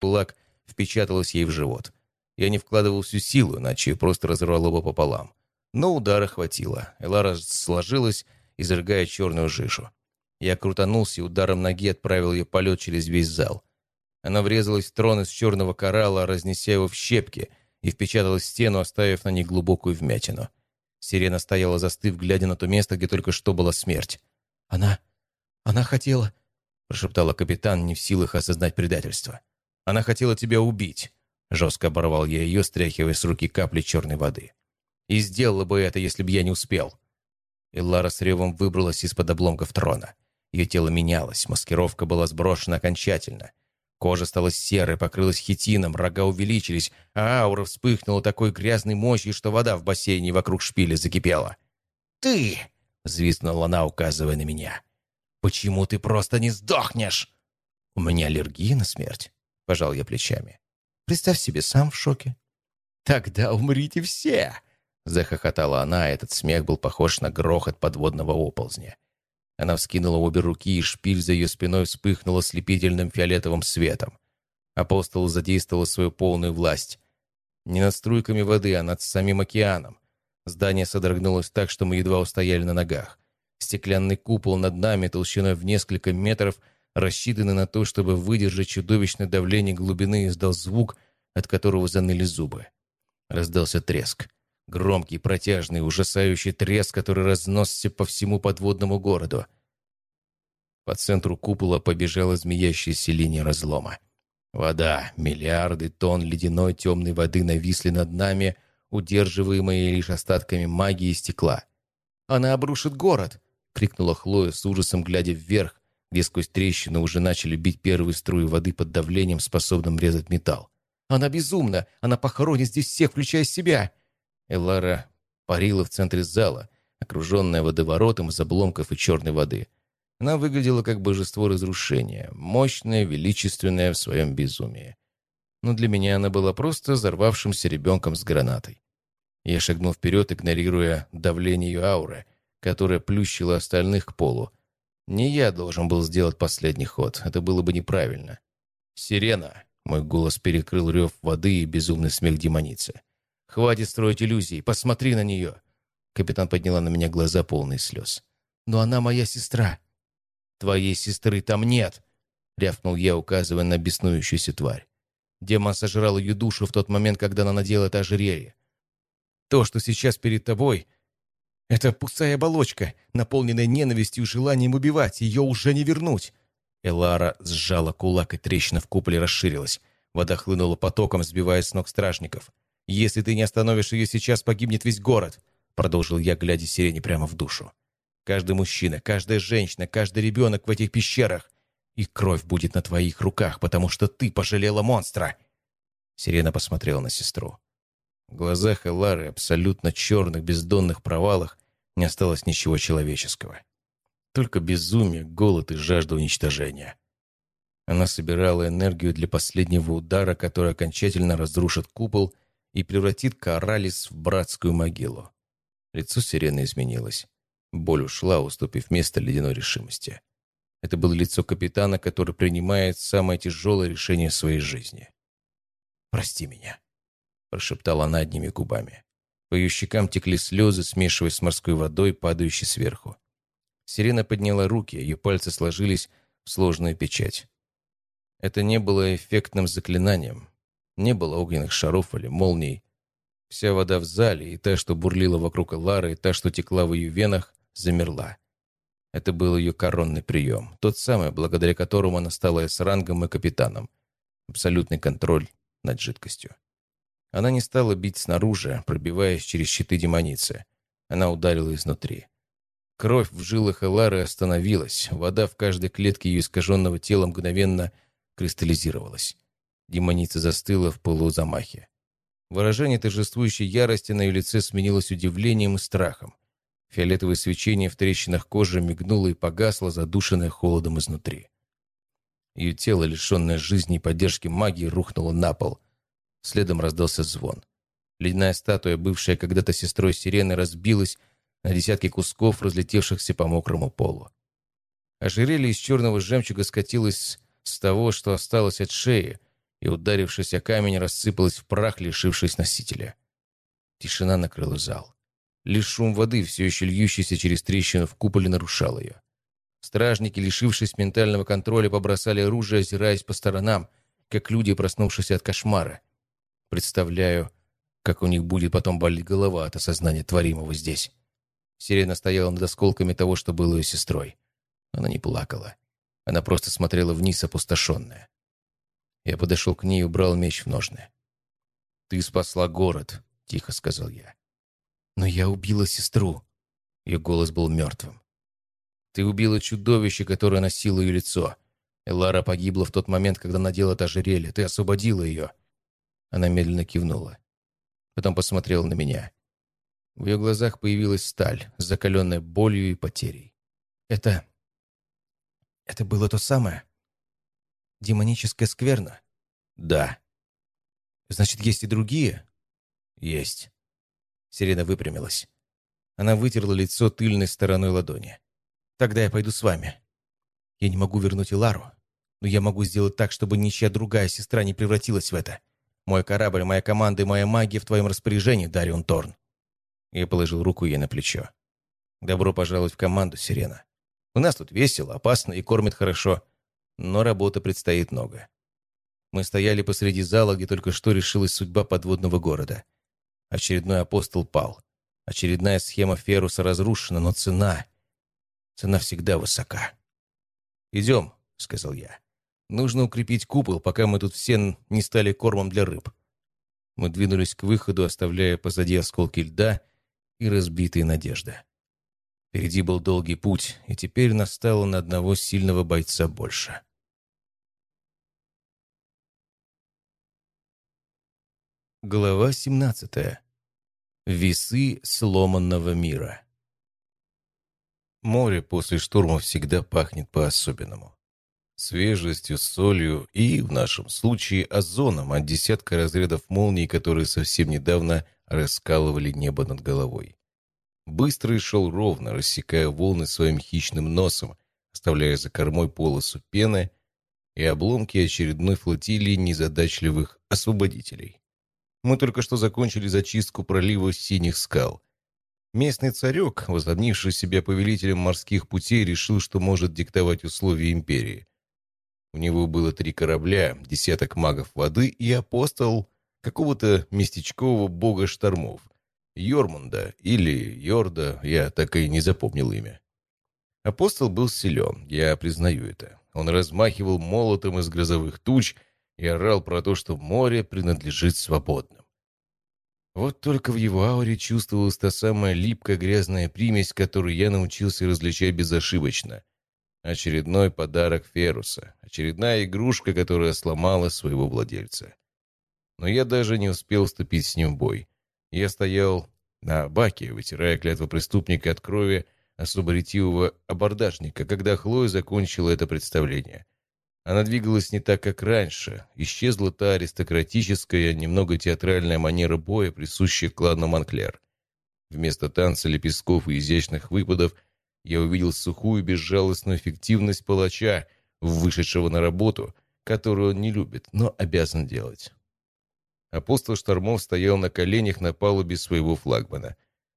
кулак впечаталась ей в живот. Я не вкладывал всю силу, иначе просто разорвал оба пополам. Но удара хватило. Элара сложилась, изрыгая черную жижу. Я крутанулся и ударом ноги отправил ее полет через весь зал. Она врезалась в трон из черного коралла, разнеся его в щепки, и впечаталась стену, оставив на ней глубокую вмятину. Сирена стояла застыв, глядя на то место, где только что была смерть. «Она... она хотела...» — прошептала капитан, не в силах осознать предательство. «Она хотела тебя убить», — жестко оборвал я ее, стряхивая с руки капли черной воды. «И сделала бы это, если бы я не успел». И Лара с ревом выбралась из-под обломков трона. Ее тело менялось, маскировка была сброшена окончательно. Кожа стала серой, покрылась хитином, рога увеличились, а аура вспыхнула такой грязной мощью, что вода в бассейне вокруг шпиля закипела. «Ты!» — взвизгнула она, указывая на меня. «Почему ты просто не сдохнешь?» «У меня аллергия на смерть», — пожал я плечами. «Представь себе, сам в шоке». «Тогда умрите все!» — захохотала она, а этот смех был похож на грохот подводного оползня. Она вскинула обе руки, и шпиль за ее спиной вспыхнула слепительным фиолетовым светом. Апостол задействовал свою полную власть. Не над струйками воды, а над самим океаном. Здание содрогнулось так, что мы едва устояли на ногах. Стеклянный купол над нами толщиной в несколько метров, рассчитанный на то, чтобы выдержать чудовищное давление глубины, издал звук, от которого заныли зубы. Раздался треск. Громкий, протяжный, ужасающий треск, который разносся по всему подводному городу. По центру купола побежала змеящаяся линия разлома. Вода, миллиарды тонн ледяной темной воды нависли над нами, удерживаемые лишь остатками магии и стекла. «Она обрушит город!» — крикнула Хлоя с ужасом, глядя вверх, где сквозь трещину уже начали бить первые струи воды под давлением, способным резать металл. «Она безумна! Она похоронит здесь всех, включая себя!» Элара парила в центре зала, окруженная водоворотом из обломков и черной воды. Она выглядела как божество разрушения, мощное, величественное в своем безумии. Но для меня она была просто взорвавшимся ребенком с гранатой. Я шагнул вперед, игнорируя давление ее ауры, которая плющила остальных к полу. Не я должен был сделать последний ход, это было бы неправильно. «Сирена!» — мой голос перекрыл рев воды и безумный смех демоницы. «Хватит строить иллюзии, посмотри на нее!» Капитан подняла на меня глаза, полные слез. «Но она моя сестра!» «Твоей сестры там нет!» рявкнул я, указывая на беснующуюся тварь. Демон сожрал ее душу в тот момент, когда она надела это ожерелье. То, что сейчас перед тобой, это пустая оболочка, наполненная ненавистью и желанием убивать. Ее уже не вернуть. Элара сжала кулак, и трещина в куполе расширилась. Вода хлынула потоком, сбивая с ног стражников. «Если ты не остановишь ее сейчас, погибнет весь город», — продолжил я, глядя сирене прямо в душу. «Каждый мужчина, каждая женщина, каждый ребенок в этих пещерах. И кровь будет на твоих руках, потому что ты пожалела монстра!» Сирена посмотрела на сестру. В глазах Элары, абсолютно черных, бездонных провалах, не осталось ничего человеческого. Только безумие, голод и жажда уничтожения. Она собирала энергию для последнего удара, который окончательно разрушит купол — и превратит Каралис в братскую могилу. Лицо сирены изменилось. Боль ушла, уступив место ледяной решимости. Это было лицо капитана, который принимает самое тяжелое решение своей жизни. «Прости меня», — прошептала она одними губами. По ее щекам текли слезы, смешиваясь с морской водой, падающей сверху. Сирена подняла руки, ее пальцы сложились в сложную печать. Это не было эффектным заклинанием. Не было огненных шаров или молний. Вся вода в зале, и та, что бурлила вокруг Лары, и та, что текла в ее венах, замерла. Это был ее коронный прием, тот самый, благодаря которому она стала с рангом и капитаном. Абсолютный контроль над жидкостью. Она не стала бить снаружи, пробиваясь через щиты демоницы. Она ударила изнутри. Кровь в жилах Элары остановилась, вода в каждой клетке ее искаженного тела мгновенно кристаллизировалась. Демоница застыла в полузамахе. Выражение торжествующей ярости на ее лице сменилось удивлением и страхом. Фиолетовое свечение в трещинах кожи мигнуло и погасло, задушенное холодом изнутри. Ее тело, лишенное жизни и поддержки магии, рухнуло на пол. Следом раздался звон. Ледяная статуя, бывшая когда-то сестрой сирены, разбилась на десятки кусков, разлетевшихся по мокрому полу. Ожерелье из черного жемчуга скатилось с того, что осталось от шеи, и, ударившись о камень, рассыпалась в прах, лишившись носителя. Тишина накрыла зал. Лишь шум воды, все еще льющийся через трещину в куполе, нарушал ее. Стражники, лишившись ментального контроля, побросали оружие, озираясь по сторонам, как люди, проснувшиеся от кошмара. Представляю, как у них будет потом болеть голова от осознания творимого здесь. Сирена стояла над осколками того, что было ее сестрой. Она не плакала. Она просто смотрела вниз, опустошенная. Я подошел к ней и убрал меч в ножны. «Ты спасла город», — тихо сказал я. «Но я убила сестру». Ее голос был мертвым. «Ты убила чудовище, которое носило ее лицо. Элара погибла в тот момент, когда надела это ожерелье. Ты освободила ее». Она медленно кивнула. Потом посмотрела на меня. В ее глазах появилась сталь, закаленная болью и потерей. «Это... это было то самое? Демоническая скверна?» «Да». «Значит, есть и другие?» «Есть». Сирена выпрямилась. Она вытерла лицо тыльной стороной ладони. «Тогда я пойду с вами. Я не могу вернуть Илару, но я могу сделать так, чтобы ничья другая сестра не превратилась в это. Мой корабль, моя команда и моя магия в твоем распоряжении, Дарион Торн. Я положил руку ей на плечо. «Добро пожаловать в команду, Сирена. У нас тут весело, опасно и кормят хорошо, но работы предстоит много». Мы стояли посреди зала, где только что решилась судьба подводного города. Очередной апостол пал. Очередная схема Феруса разрушена, но цена... Цена всегда высока. «Идем», — сказал я. «Нужно укрепить купол, пока мы тут все не стали кормом для рыб». Мы двинулись к выходу, оставляя позади осколки льда и разбитые надежды. Впереди был долгий путь, и теперь настало на одного сильного бойца больше. Глава 17. Весы сломанного мира. Море после шторма всегда пахнет по-особенному. Свежестью, солью и, в нашем случае, озоном от десятка разрядов молний, которые совсем недавно раскалывали небо над головой. Быстрый шел ровно, рассекая волны своим хищным носом, оставляя за кормой полосу пены и обломки очередной флотилии незадачливых освободителей. Мы только что закончили зачистку пролива синих скал. Местный царек, возомнивший себя повелителем морских путей, решил, что может диктовать условия империи. У него было три корабля, десяток магов воды и апостол какого-то местечкового бога штормов. Йормунда или Йорда, я так и не запомнил имя. Апостол был силен, я признаю это. Он размахивал молотом из грозовых туч и орал про то, что море принадлежит свободным. Вот только в его ауре чувствовалась та самая липкая грязная примесь, которую я научился различать безошибочно. Очередной подарок Феруса, очередная игрушка, которая сломала своего владельца но я даже не успел вступить с ним в бой. Я стоял на баке, вытирая клятву преступника от крови особо ретивого абордажника, когда Хлоя закончила это представление. Она двигалась не так, как раньше. Исчезла та аристократическая, немного театральная манера боя, присущая клану Монклер. Вместо танца лепестков и изящных выпадов я увидел сухую безжалостную эффективность палача, вышедшего на работу, которую он не любит, но обязан делать. Апостол Штормов стоял на коленях на палубе своего флагмана.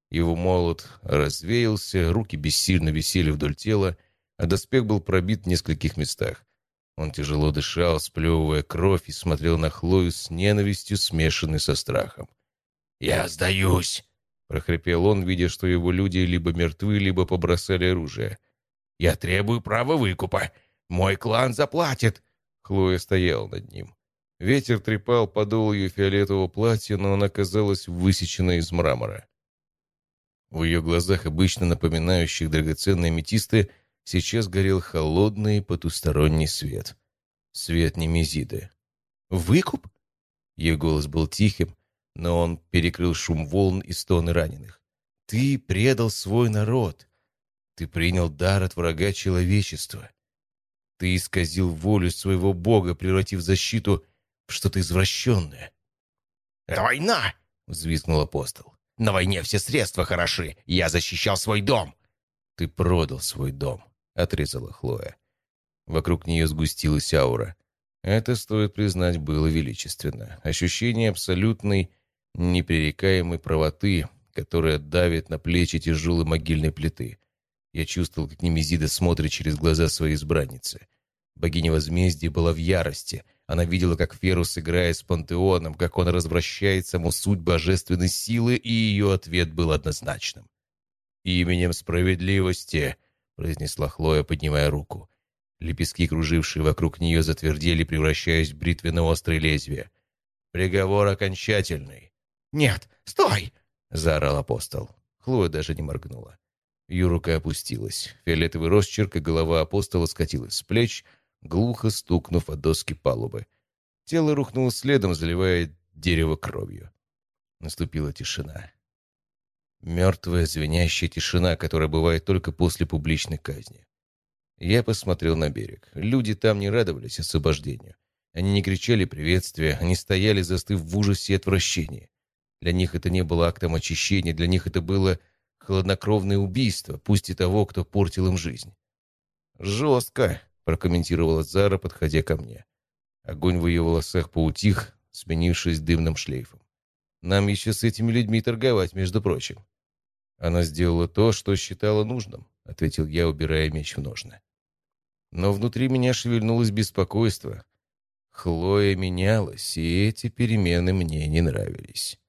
Его молот развеялся, руки бессильно висели вдоль тела, а доспех был пробит в нескольких местах. Он тяжело дышал, сплевывая кровь, и смотрел на Хлою с ненавистью, смешанной со страхом. «Я сдаюсь!» — прохрипел он, видя, что его люди либо мертвы, либо побросали оружие. «Я требую права выкупа! Мой клан заплатит!» Хлоя стоял над ним. Ветер трепал подол ее фиолетового платья, но она казалась высеченной из мрамора. В ее глазах, обычно напоминающих драгоценные аметисты, сейчас горел холодный потусторонний свет. Свет Немезиды. «Выкуп?» Ее голос был тихим, но он перекрыл шум волн и стоны раненых. «Ты предал свой народ. Ты принял дар от врага человечества. Ты исказил волю своего бога, превратив защиту что-то извращенное. война!» — взвизгнул апостол. «На войне все средства хороши. Я защищал свой дом!» «Ты продал свой дом», — отрезала Хлоя. Вокруг нее сгустилась аура. Это, стоит признать, было величественно. Ощущение абсолютной непререкаемой правоты, которая давит на плечи тяжелой могильной плиты. Я чувствовал, как Немезида смотрит через глаза своей избранницы. Богиня возмездия была в ярости. Она видела, как Ферус играет с пантеоном, как он развращает саму суть божественной силы, и ее ответ был однозначным. «Именем справедливости», — произнесла Хлоя, поднимая руку. Лепестки, кружившие вокруг нее, затвердели, превращаясь в бритвенно-острые лезвия. «Приговор окончательный». «Нет, стой!» — заорал апостол. Хлоя даже не моргнула. Ее рука опустилась. Фиолетовый росчерк и голова апостола скатилась с плеч, глухо стукнув о доски палубы. Тело рухнуло следом, заливая дерево кровью. Наступила тишина. Мертвая, звенящая тишина, которая бывает только после публичной казни. Я посмотрел на берег. Люди там не радовались освобождению. Они не кричали приветствия, они стояли, застыв в ужасе и отвращении. Для них это не было актом очищения, для них это было хладнокровное убийство, пусть и того, кто портил им жизнь. «Жестко», — прокомментировала Зара, подходя ко мне. Огонь в ее волосах поутих, сменившись дымным шлейфом. «Нам еще с этими людьми торговать, между прочим». «Она сделала то, что считала нужным», — ответил я, убирая меч в ножны. Но внутри меня шевельнулось беспокойство. Хлоя менялась, и эти перемены мне не нравились.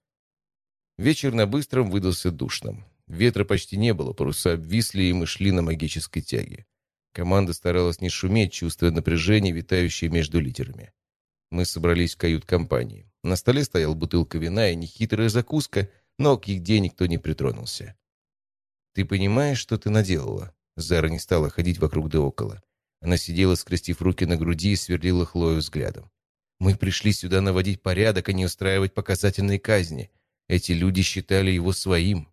Вечер на быстром выдался душным. Ветра почти не было, паруса обвисли, и мы шли на магической тяге. Команда старалась не шуметь, чувствуя напряжение, витающее между лидерами. Мы собрались в кают-компании. На столе стояла бутылка вина и нехитрая закуска, но к еде никто не притронулся. «Ты понимаешь, что ты наделала?» Зара не стала ходить вокруг да около. Она сидела, скрестив руки на груди и сверлила Хлою взглядом. «Мы пришли сюда наводить порядок, а не устраивать показательные казни. Эти люди считали его своим».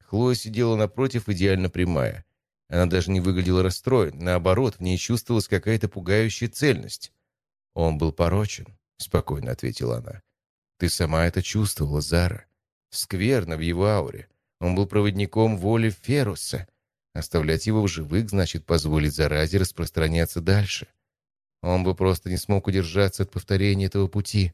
Хлоя сидела напротив, идеально прямая. Она даже не выглядела расстроен. Наоборот, в ней чувствовалась какая-то пугающая цельность. «Он был порочен», — спокойно ответила она. «Ты сама это чувствовала, Зара. Скверно в его ауре. Он был проводником воли Феруса. Оставлять его в живых значит позволить заразе распространяться дальше. Он бы просто не смог удержаться от повторения этого пути.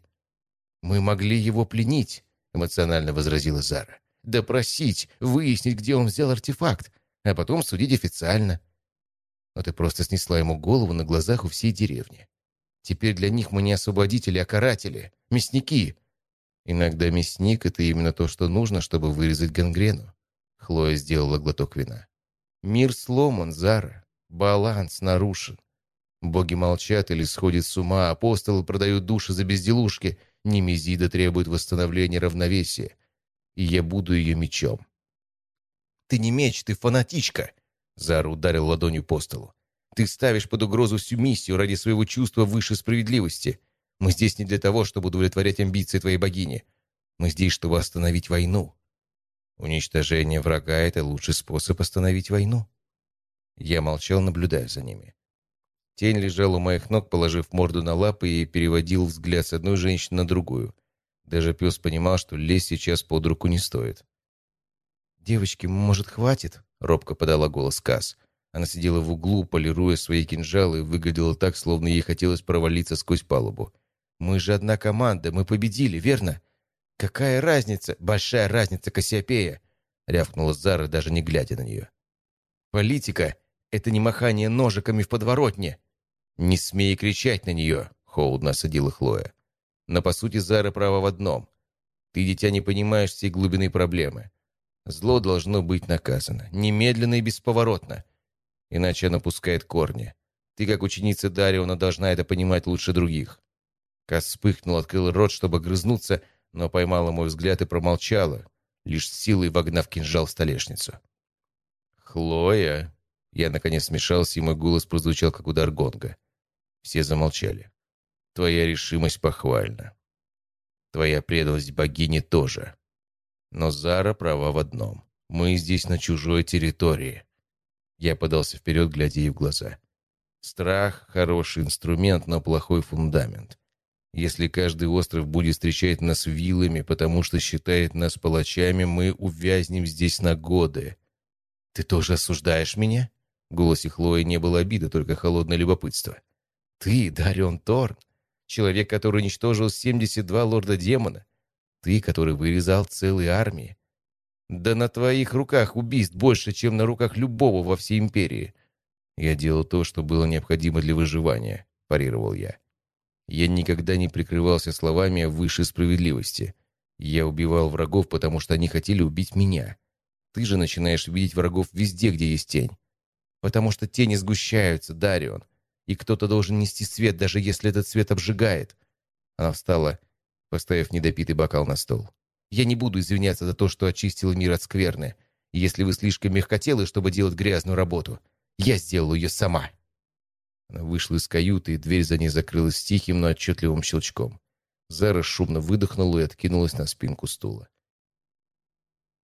«Мы могли его пленить», — эмоционально возразила Зара. «Допросить, выяснить, где он взял артефакт, а потом судить официально». Но ты просто снесла ему голову на глазах у всей деревни. Теперь для них мы не освободители, а каратели, мясники. Иногда мясник — это именно то, что нужно, чтобы вырезать гангрену. Хлоя сделала глоток вина. Мир сломан, Зара. Баланс нарушен. Боги молчат или сходят с ума, апостолы продают души за безделушки, Немезида требует восстановления равновесия. И я буду ее мечом. «Ты не меч, ты фанатичка!» Зара ударил ладонью по столу. «Ты ставишь под угрозу всю миссию ради своего чувства выше справедливости. Мы здесь не для того, чтобы удовлетворять амбиции твоей богини. Мы здесь, чтобы остановить войну. Уничтожение врага — это лучший способ остановить войну. Я молчал, наблюдая за ними. Тень лежал у моих ног, положив морду на лапы и переводил взгляд с одной женщины на другую. Даже пес понимал, что лезть сейчас под руку не стоит. «Девочки, может, хватит?» — робко подала голос Касс. Она сидела в углу, полируя свои кинжалы, и выглядела так, словно ей хотелось провалиться сквозь палубу. «Мы же одна команда, мы победили, верно? «Какая разница? Большая разница, Кассиопея!» — рявкнула Зара, даже не глядя на нее. «Политика — это не махание ножиками в подворотне!» «Не смей кричать на нее!» — холодно осадила Хлоя. «Но, по сути, Зара права в одном. Ты, дитя, не понимаешь всей глубины проблемы. Зло должно быть наказано, немедленно и бесповоротно. Иначе оно пускает корни. Ты, как ученица Дариона, должна это понимать лучше других». Кас вспыхнул, открыл рот, чтобы грызнуться, — но поймала мой взгляд и промолчала, лишь силой вогнав кинжал в столешницу. «Хлоя!» Я, наконец, смешался, и мой голос прозвучал, как удар гонга. Все замолчали. «Твоя решимость похвальна. Твоя преданность богине тоже. Но Зара права в одном. Мы здесь на чужой территории». Я подался вперед, глядя ей в глаза. «Страх — хороший инструмент, но плохой фундамент. Если каждый остров будет встречать нас вилами, потому что считает нас палачами, мы увязнем здесь на годы. Ты тоже осуждаешь меня? В голосе Хлои не было обиды, только холодное любопытство. Ты, Дарион Торн, Человек, который уничтожил 72 лорда-демона. Ты, который вырезал целые армии. Да на твоих руках убийств больше, чем на руках любого во всей империи. Я делал то, что было необходимо для выживания, парировал я. Я никогда не прикрывался словами о высшей справедливости. Я убивал врагов, потому что они хотели убить меня. Ты же начинаешь видеть врагов везде, где есть тень. Потому что тени сгущаются, Дарион. И кто-то должен нести свет, даже если этот свет обжигает. Она встала, поставив недопитый бокал на стол. Я не буду извиняться за то, что очистил мир от скверны. Если вы слишком мягкотелы, чтобы делать грязную работу, я сделаю ее сама». Она вышла из каюты, и дверь за ней закрылась тихим, но отчетливым щелчком. Зара шумно выдохнула и откинулась на спинку стула.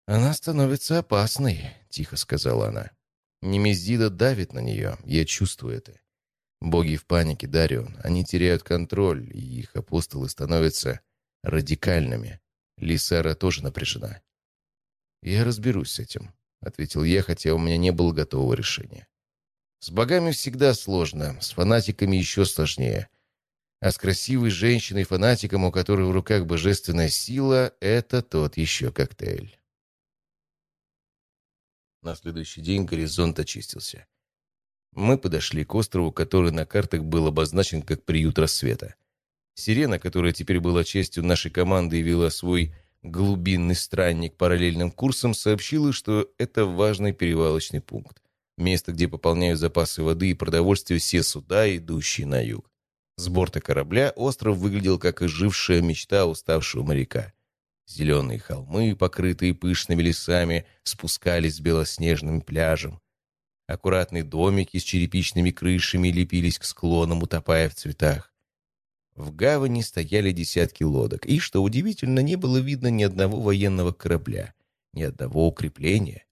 «Она становится опасной», — тихо сказала она. «Немезида давит на нее, я чувствую это. Боги в панике, Дарион, они теряют контроль, и их апостолы становятся радикальными. Лисара тоже напряжена. «Я разберусь с этим», — ответил я, хотя у меня не было готового решения. «С богами всегда сложно, с фанатиками еще сложнее. А с красивой женщиной-фанатиком, у которой в руках божественная сила, это тот еще коктейль». На следующий день горизонт очистился. Мы подошли к острову, который на картах был обозначен как приют рассвета. Сирена, которая теперь была частью нашей команды и вела свой глубинный странник параллельным курсом, сообщила, что это важный перевалочный пункт. Место, где пополняют запасы воды и продовольствия все суда, идущие на юг. С борта корабля остров выглядел как ожившая мечта уставшего моряка. Зеленые холмы, покрытые пышными лесами, спускались с белоснежным пляжем. Аккуратные домики с черепичными крышами лепились к склонам, утопая в цветах. В гавани стояли десятки лодок, и, что удивительно, не было видно ни одного военного корабля, ни одного укрепления.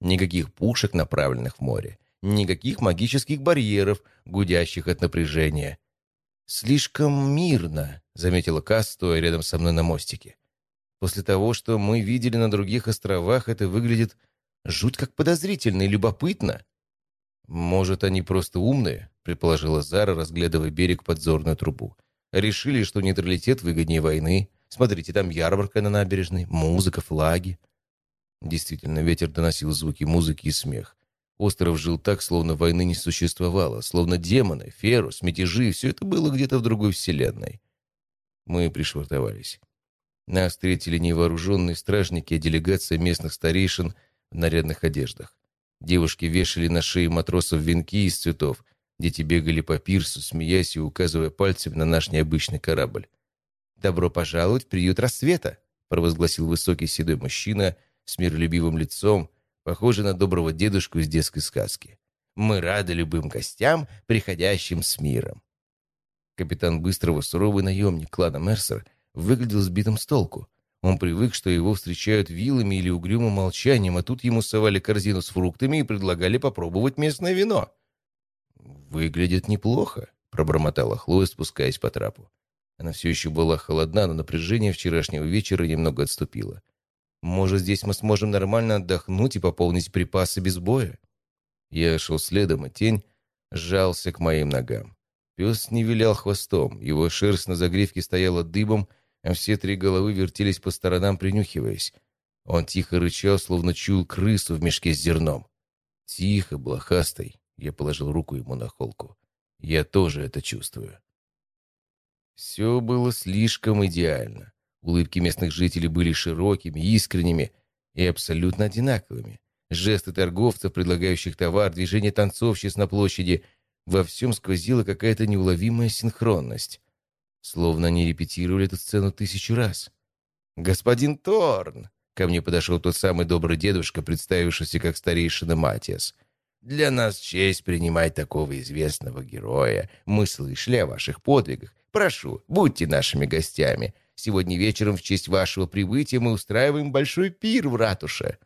Никаких пушек, направленных в море, никаких магических барьеров, гудящих от напряжения. «Слишком мирно», — заметила Касс, стоя рядом со мной на мостике. «После того, что мы видели на других островах, это выглядит жуть как подозрительно и любопытно». «Может, они просто умные?» — предположила Зара, разглядывая берег подзорную трубу. Решили, что нейтралитет выгоднее войны. Смотрите, там ярмарка на набережной, музыка, флаги. Действительно, ветер доносил звуки музыки и смех. Остров жил так, словно войны не существовало, словно демоны, ферус, мятежи, все это было где-то в другой вселенной. Мы пришвартовались. Нас встретили невооруженные стражники, а делегация местных старейшин нарядных одеждах. Девушки вешали на шеи матросов венки из цветов, Дети бегали по пирсу, смеясь и указывая пальцем на наш необычный корабль. «Добро пожаловать в приют рассвета!» — провозгласил высокий седой мужчина с миролюбивым лицом, похожий на доброго дедушку из детской сказки. «Мы рады любым гостям, приходящим с миром!» Капитан Быстрого, суровый наемник клана Мерсер, выглядел сбитым с толку. Он привык, что его встречают вилами или угрюмым молчанием, а тут ему совали корзину с фруктами и предлагали попробовать местное вино. «Выглядит неплохо», — пробормотала Хлоя, спускаясь по трапу. Она все еще была холодна, но напряжение вчерашнего вечера немного отступило. «Может, здесь мы сможем нормально отдохнуть и пополнить припасы без боя?» Я шел следом, и тень сжался к моим ногам. Пес не вилял хвостом, его шерсть на загривке стояла дыбом, а все три головы вертелись по сторонам, принюхиваясь. Он тихо рычал, словно чуял крысу в мешке с зерном. Тихо, блохастый, я положил руку ему на холку. Я тоже это чувствую. Все было слишком идеально. Улыбки местных жителей были широкими, искренними и абсолютно одинаковыми. Жесты торговцев, предлагающих товар, движения танцовщиц на площади — во всем сквозила какая-то неуловимая синхронность. Словно они репетировали эту сцену тысячу раз. «Господин Торн!» — ко мне подошел тот самый добрый дедушка, представившийся как старейшина Матиас. Для нас честь принимать такого известного героя. Мы слышали о ваших подвигах. Прошу, будьте нашими гостями. Сегодня вечером в честь вашего прибытия мы устраиваем большой пир в ратуше».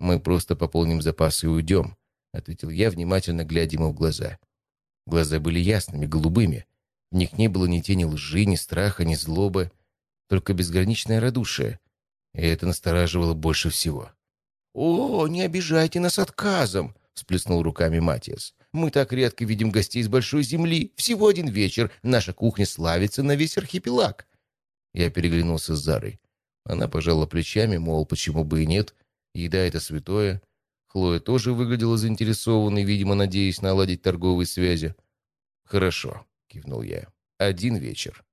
«Мы просто пополним запасы и уйдем», — ответил я, внимательно глядя ему в глаза. Глаза были ясными, голубыми. В них не было ни тени лжи, ни страха, ни злобы, только безграничное радушие. И это настораживало больше всего. «О, не обижайте нас отказом!» — всплеснул руками Матиас. Мы так редко видим гостей с большой земли. Всего один вечер. Наша кухня славится на весь архипелаг». Я переглянулся с Зарой. Она пожала плечами, мол, почему бы и нет. Еда — это святое. Хлоя тоже выглядела заинтересованной, видимо, надеясь наладить торговые связи. «Хорошо», — кивнул я. «Один вечер».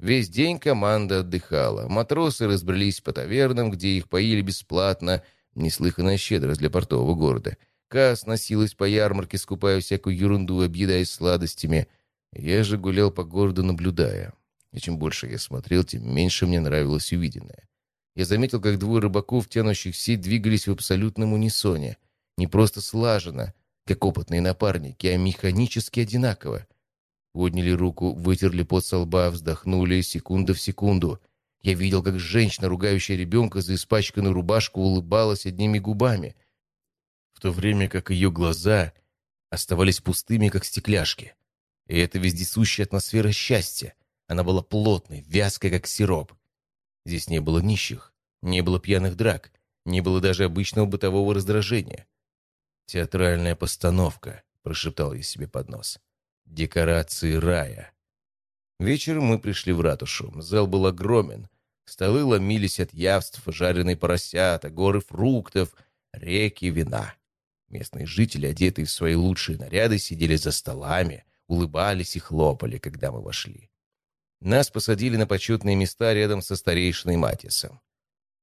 Весь день команда отдыхала. Матросы разбрелись по тавернам, где их поили бесплатно, неслыханная щедрость для портового города. Кас носилась по ярмарке, скупая всякую ерунду, объедаясь сладостями. Я же гулял по городу, наблюдая. И чем больше я смотрел, тем меньше мне нравилось увиденное. Я заметил, как двое рыбаков, тянущих сеть, двигались в абсолютном унисоне. Не просто слаженно, как опытные напарники, а механически одинаково. Подняли руку, вытерли пот со лба, вздохнули секунда в секунду. Я видел, как женщина, ругающая ребенка за испачканную рубашку, улыбалась одними губами, в то время как ее глаза оставались пустыми, как стекляшки. И это вездесущая атмосфера счастья. Она была плотной, вязкой, как сироп. Здесь не было нищих, не было пьяных драк, не было даже обычного бытового раздражения. «Театральная постановка», — прошептал я себе под нос. «Декорации рая». Вечером мы пришли в ратушу. Зал был огромен. Столы ломились от явств, жареные поросята, горы фруктов, реки вина. Местные жители, одетые в свои лучшие наряды, сидели за столами, улыбались и хлопали, когда мы вошли. Нас посадили на почетные места рядом со старейшиной Матисом.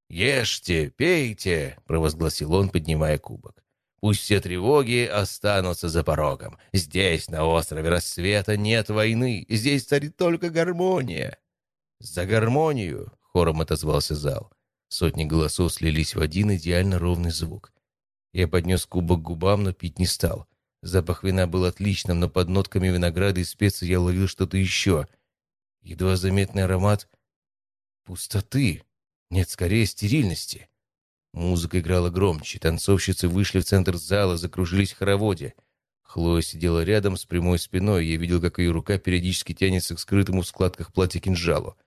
«Ешьте, пейте!» — провозгласил он, поднимая кубок. «Пусть все тревоги останутся за порогом. Здесь, на острове Рассвета, нет войны. Здесь царит только гармония». «За гармонию!» — хором отозвался зал. Сотни голосов слились в один идеально ровный звук. Я поднес кубок к губам, но пить не стал. Запах вина был отличным, но под нотками винограда и специй я ловил что-то еще — Едва заметный аромат пустоты. Нет, скорее стерильности. Музыка играла громче. Танцовщицы вышли в центр зала, закружились в хороводе. Хлоя сидела рядом с прямой спиной, я видел, как ее рука периодически тянется к скрытому в складках платья кинжалу.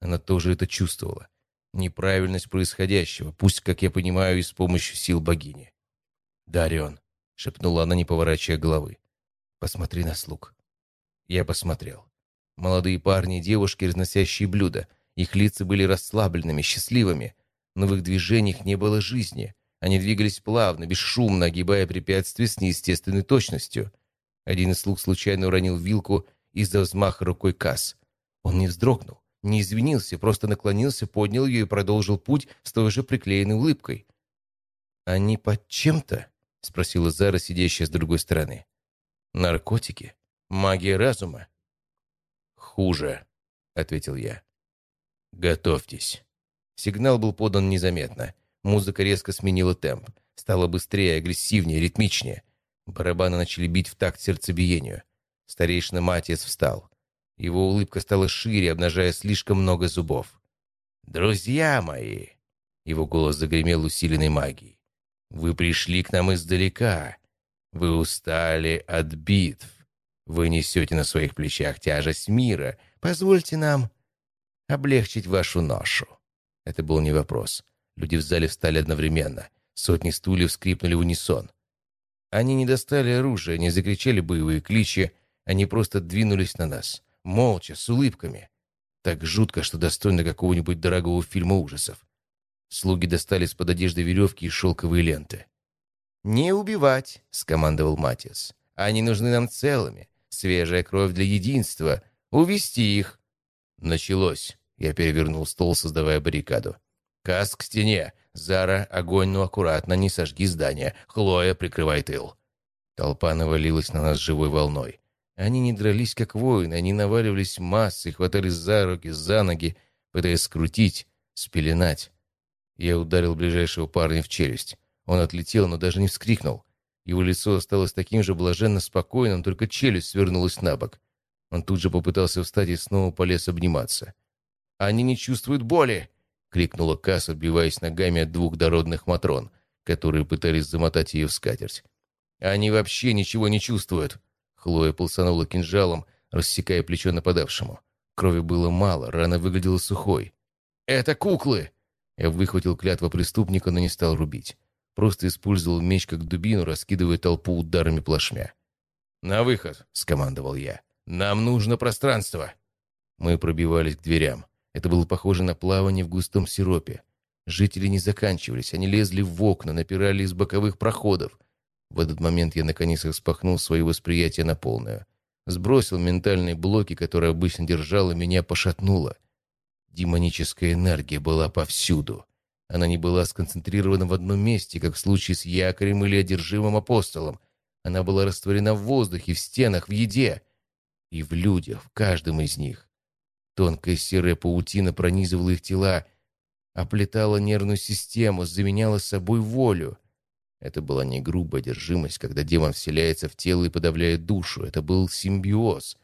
Она тоже это чувствовала. Неправильность происходящего, пусть, как я понимаю, и с помощью сил богини. «Дарион», — шепнула она, не поворачивая головы, — «посмотри на слуг». Я посмотрел. Молодые парни и девушки, разносящие блюда. Их лица были расслабленными, счастливыми. Но в их движениях не было жизни. Они двигались плавно, бесшумно, огибая препятствия с неестественной точностью. Один из слуг случайно уронил вилку из-за взмаха рукой Касс. Он не вздрогнул, не извинился, просто наклонился, поднял ее и продолжил путь с той же приклеенной улыбкой. «Они под чем-то?» — спросила Зара, сидящая с другой стороны. «Наркотики? Магия разума?» «Хуже», — ответил я. «Готовьтесь». Сигнал был подан незаметно. Музыка резко сменила темп. Стала быстрее, агрессивнее, ритмичнее. Барабаны начали бить в такт сердцебиению. Старейшина Матиас встал. Его улыбка стала шире, обнажая слишком много зубов. «Друзья мои!» Его голос загремел усиленной магией. «Вы пришли к нам издалека. Вы устали от битв. Вы несете на своих плечах тяжесть мира. Позвольте нам облегчить вашу ношу». Это был не вопрос. Люди в зале встали одновременно. Сотни стульев скрипнули в унисон. Они не достали оружие, не закричали боевые кличи. Они просто двинулись на нас. Молча, с улыбками. Так жутко, что достойно какого-нибудь дорогого фильма ужасов. Слуги достали из-под одежды веревки и шелковые ленты. «Не убивать», — скомандовал Матиас. «Они нужны нам целыми. Свежая кровь для единства. Увести их. Началось. Я перевернул стол, создавая баррикаду. Кас к стене. Зара, огонь, но аккуратно, не сожги здание. Хлоя, прикрывай тыл. Толпа навалилась на нас живой волной. Они не дрались, как воины, они наваливались массой, хватались за руки, за ноги, пытаясь скрутить, спеленать. Я ударил ближайшего парня в челюсть. Он отлетел, но даже не вскрикнул. Его лицо осталось таким же блаженно спокойным, только челюсть свернулась на бок. Он тут же попытался встать и снова полез обниматься. «Они не чувствуют боли!» — крикнула Касс, отбиваясь ногами от двух дородных матрон, которые пытались замотать ее в скатерть. «Они вообще ничего не чувствуют!» Хлоя полсанула кинжалом, рассекая плечо нападавшему. Крови было мало, рана выглядела сухой. «Это куклы!» Я выхватил клятва преступника, но не стал рубить. Просто использовал меч как дубину, раскидывая толпу ударами плашмя. «На выход!» — скомандовал я. «Нам нужно пространство!» Мы пробивались к дверям. Это было похоже на плавание в густом сиропе. Жители не заканчивались, они лезли в окна, напирали из боковых проходов. В этот момент я наконец распахнул свое восприятие на полное. Сбросил ментальные блоки, которые обычно держала, меня пошатнуло. Демоническая энергия была повсюду. Она не была сконцентрирована в одном месте, как в случае с якорем или одержимым апостолом. Она была растворена в воздухе, в стенах, в еде и в людях, в каждом из них. Тонкая серая паутина пронизывала их тела, оплетала нервную систему, заменяла собой волю. Это была не грубая одержимость, когда демон вселяется в тело и подавляет душу. Это был симбиоз.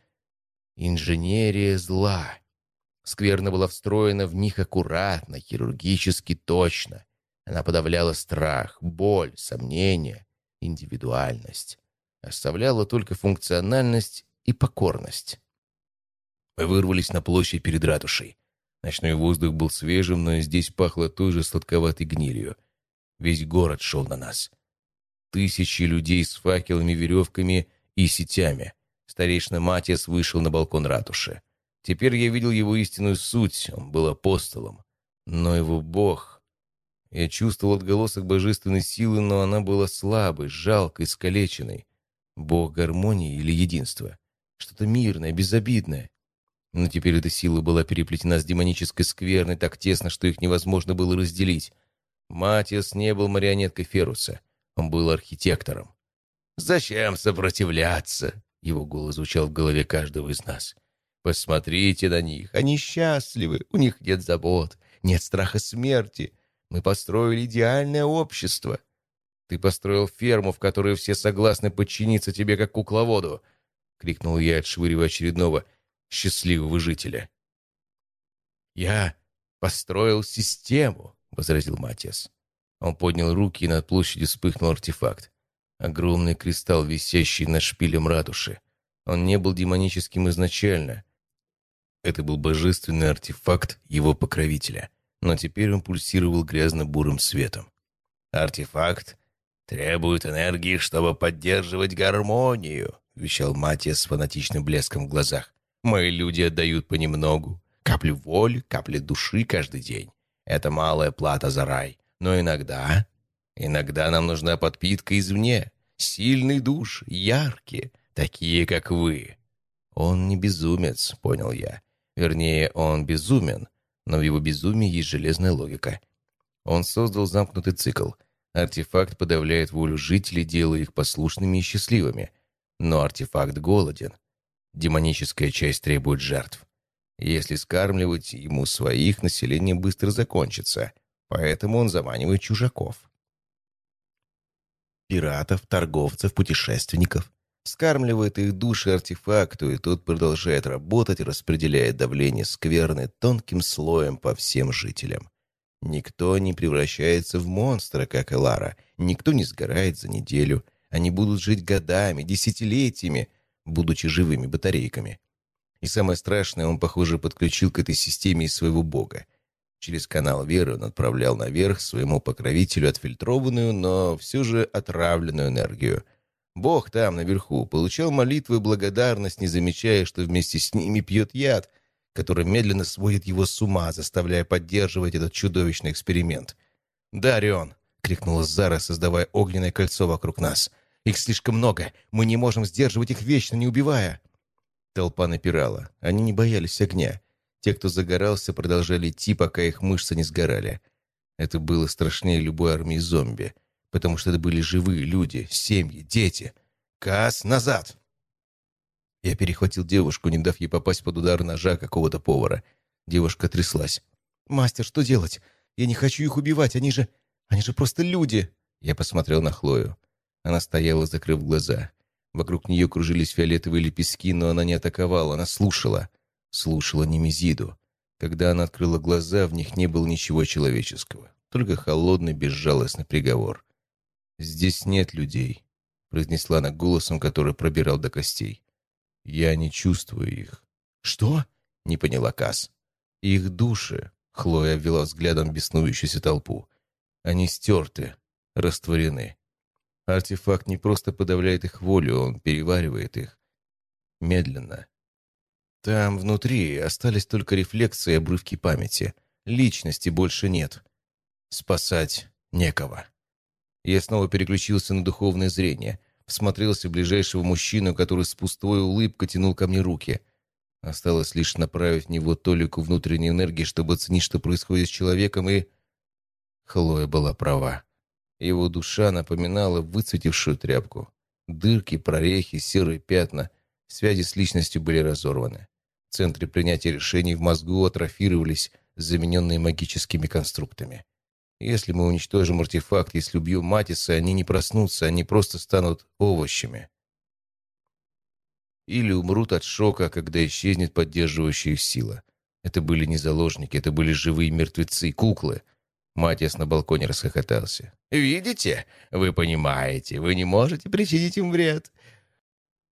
Инженерия зла. Скверна была встроена в них аккуратно, хирургически точно. Она подавляла страх, боль, сомнения, индивидуальность. Оставляла только функциональность и покорность. Мы вырвались на площадь перед ратушей. Ночной воздух был свежим, но здесь пахло той же сладковатой гнилью. Весь город шел на нас. Тысячи людей с факелами, веревками и сетями. Старейшина Матиас вышел на балкон ратуши. Теперь я видел его истинную суть, он был апостолом. Но его бог... Я чувствовал отголосок божественной силы, но она была слабой, жалкой, искалеченной. Бог гармонии или единства. Что-то мирное, безобидное. Но теперь эта сила была переплетена с демонической скверной так тесно, что их невозможно было разделить. Матиас не был марионеткой Феруса. Он был архитектором. «Зачем сопротивляться?» Его голос звучал в голове каждого из нас. «Посмотрите на них. Они счастливы. У них нет забот, нет страха смерти. Мы построили идеальное общество. Ты построил ферму, в которой все согласны подчиниться тебе, как кукловоду!» — крикнул я, отшвыривая очередного счастливого жителя. «Я построил систему», — возразил Матиас. Он поднял руки, и над площадью вспыхнул артефакт. Огромный кристалл, висящий над шпилем ратуши. Он не был демоническим изначально. Это был божественный артефакт его покровителя. Но теперь он пульсировал грязно-бурым светом. «Артефакт требует энергии, чтобы поддерживать гармонию», — вещал Матиас с фанатичным блеском в глазах. «Мои люди отдают понемногу. Капли воли, капли души каждый день. Это малая плата за рай. Но иногда... Иногда нам нужна подпитка извне. Сильный душ, яркие, такие, как вы. Он не безумец, понял я. Вернее, он безумен, но в его безумии есть железная логика. Он создал замкнутый цикл. Артефакт подавляет волю жителей, делая их послушными и счастливыми. Но артефакт голоден. Демоническая часть требует жертв. Если скармливать ему своих, население быстро закончится. Поэтому он заманивает чужаков. Пиратов, торговцев, путешественников. Скармливает их души артефакту, и тот продолжает работать, распределяя давление скверны тонким слоем по всем жителям. Никто не превращается в монстра, как Элара. Никто не сгорает за неделю. Они будут жить годами, десятилетиями, будучи живыми батарейками. И самое страшное, он, похоже, подключил к этой системе и своего бога. Через канал веры он отправлял наверх своему покровителю отфильтрованную, но все же отравленную энергию. Бог там, наверху, получал молитвы и благодарность, не замечая, что вместе с ними пьет яд, который медленно сводит его с ума, заставляя поддерживать этот чудовищный эксперимент. «Да, Рион!» — крикнула Зара, создавая огненное кольцо вокруг нас. «Их слишком много! Мы не можем сдерживать их вечно, не убивая!» Толпа напирала. Они не боялись огня. Те, кто загорался, продолжали идти, пока их мышцы не сгорали. Это было страшнее любой армии зомби, потому что это были живые люди, семьи, дети. «Каас, назад!» Я перехватил девушку, не дав ей попасть под удар ножа какого-то повара. Девушка тряслась. «Мастер, что делать? Я не хочу их убивать, они же... Они же просто люди!» Я посмотрел на Хлою. Она стояла, закрыв глаза. Вокруг нее кружились фиолетовые лепестки, но она не атаковала, она слушала слушала Немезиду. Когда она открыла глаза, в них не было ничего человеческого, только холодный, безжалостный приговор. «Здесь нет людей», — произнесла она голосом, который пробирал до костей. «Я не чувствую их». «Что?» — не поняла Касс. «Их души», — Хлоя обвела взглядом беснующуюся толпу. «Они стерты, растворены. Артефакт не просто подавляет их волю, он переваривает их. Медленно. Там, внутри, остались только рефлексы и обрывки памяти. Личности больше нет. Спасать некого. Я снова переключился на духовное зрение. Всмотрелся в ближайшего мужчину, который с пустой улыбкой тянул ко мне руки. Осталось лишь направить в него толику внутренней энергии, чтобы оценить, что происходит с человеком, и... Хлоя была права. Его душа напоминала выцветившую тряпку. Дырки, прорехи, серые пятна. Связи с личностью были разорваны. Центры принятия решений в мозгу атрофировались, замененные магическими конструктами. Если мы уничтожим артефакт, если убьем Матиса, они не проснутся, они просто станут овощами. Или умрут от шока, когда исчезнет поддерживающая их сила. Это были не заложники, это были живые мертвецы, куклы. Матиас на балконе расхохотался. «Видите? Вы понимаете, вы не можете причинить им вред.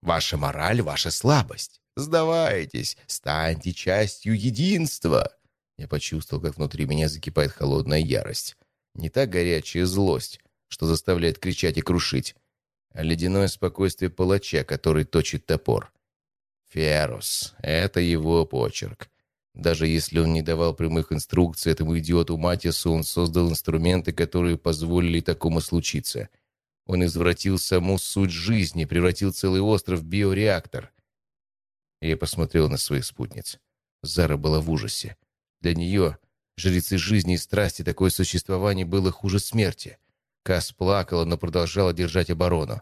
Ваша мораль — ваша слабость. Сдавайтесь, станьте частью единства». Я почувствовал, как внутри меня закипает холодная ярость. Не та горячая злость, что заставляет кричать и крушить, а ледяное спокойствие палача, который точит топор. Ферус — это его почерк. Даже если он не давал прямых инструкций этому идиоту Матису, он создал инструменты, которые позволили такому случиться. Он извратил саму суть жизни, превратил целый остров в биореактор. Я посмотрел на своих спутниц. Зара была в ужасе. Для нее, жрицы жизни и страсти, такое существование было хуже смерти. Кас плакала, но продолжала держать оборону.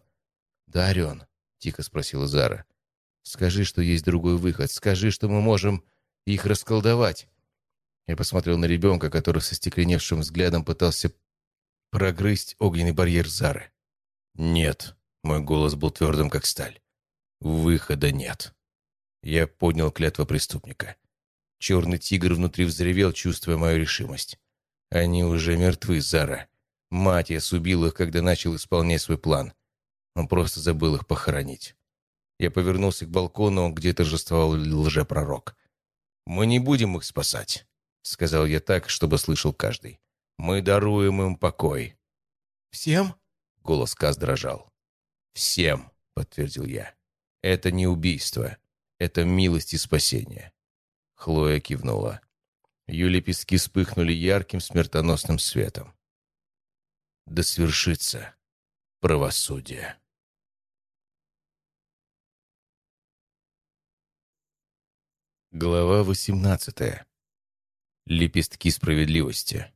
«Да, Орион?» — тихо спросила Зара. «Скажи, что есть другой выход. Скажи, что мы можем их расколдовать». Я посмотрел на ребенка, который со стекленевшим взглядом пытался прогрызть огненный барьер Зары. «Нет», — мой голос был твердым, как сталь. «Выхода нет». Я поднял клятву преступника. Черный тигр внутри взревел, чувствуя мою решимость. Они уже мертвы, Зара. Матиас убил их, когда начал исполнять свой план. Он просто забыл их похоронить. Я повернулся к балкону, где торжествовал лжепророк. «Мы не будем их спасать», — сказал я так, чтобы слышал каждый. «Мы даруем им покой». «Всем?» — голос Каз дрожал. «Всем», — подтвердил я. «Это не убийство. Это милость и спасение. Хлоя кивнула. Ее лепестки вспыхнули ярким смертоносным светом. Да свершится правосудие. Глава восемнадцатая. Лепестки справедливости.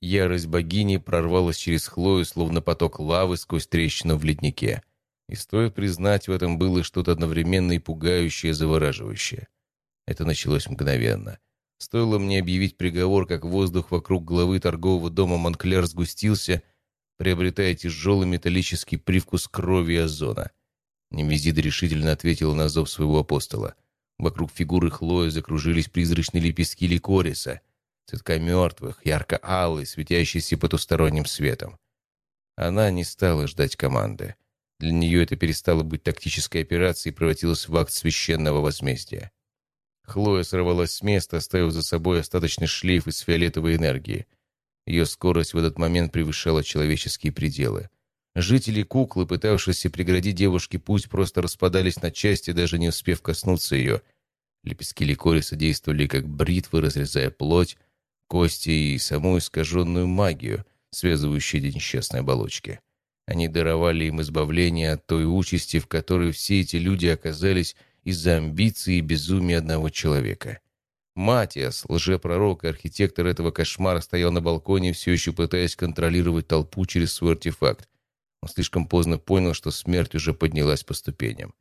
Ярость богини прорвалась через Хлою, словно поток лавы сквозь трещину в леднике. И стоит признать, в этом было что-то одновременно и пугающее, завораживающее. Это началось мгновенно. Стоило мне объявить приговор, как воздух вокруг главы торгового дома Монклер сгустился, приобретая тяжелый металлический привкус крови и озона. Немезида решительно ответила на зов своего апостола. Вокруг фигуры Хлоя закружились призрачные лепестки ликориса, цветка мертвых, ярко-алый, светящийся потусторонним светом. Она не стала ждать команды. Для нее это перестало быть тактической операцией и превратилось в акт священного возмездия. Хлоя сорвалась с места, оставив за собой остаточный шлейф из фиолетовой энергии. Ее скорость в этот момент превышала человеческие пределы. Жители куклы, пытавшиеся преградить девушке путь, просто распадались на части, даже не успев коснуться ее. Лепестки ликориса действовали как бритвы, разрезая плоть, кости и саму искаженную магию, связывающую эти несчастные оболочки. Они даровали им избавление от той участи, в которой все эти люди оказались из-за амбиций и безумия одного человека. Матиас, лжепророк и архитектор этого кошмара, стоял на балконе, все еще пытаясь контролировать толпу через свой артефакт. Он слишком поздно понял, что смерть уже поднялась по ступеням.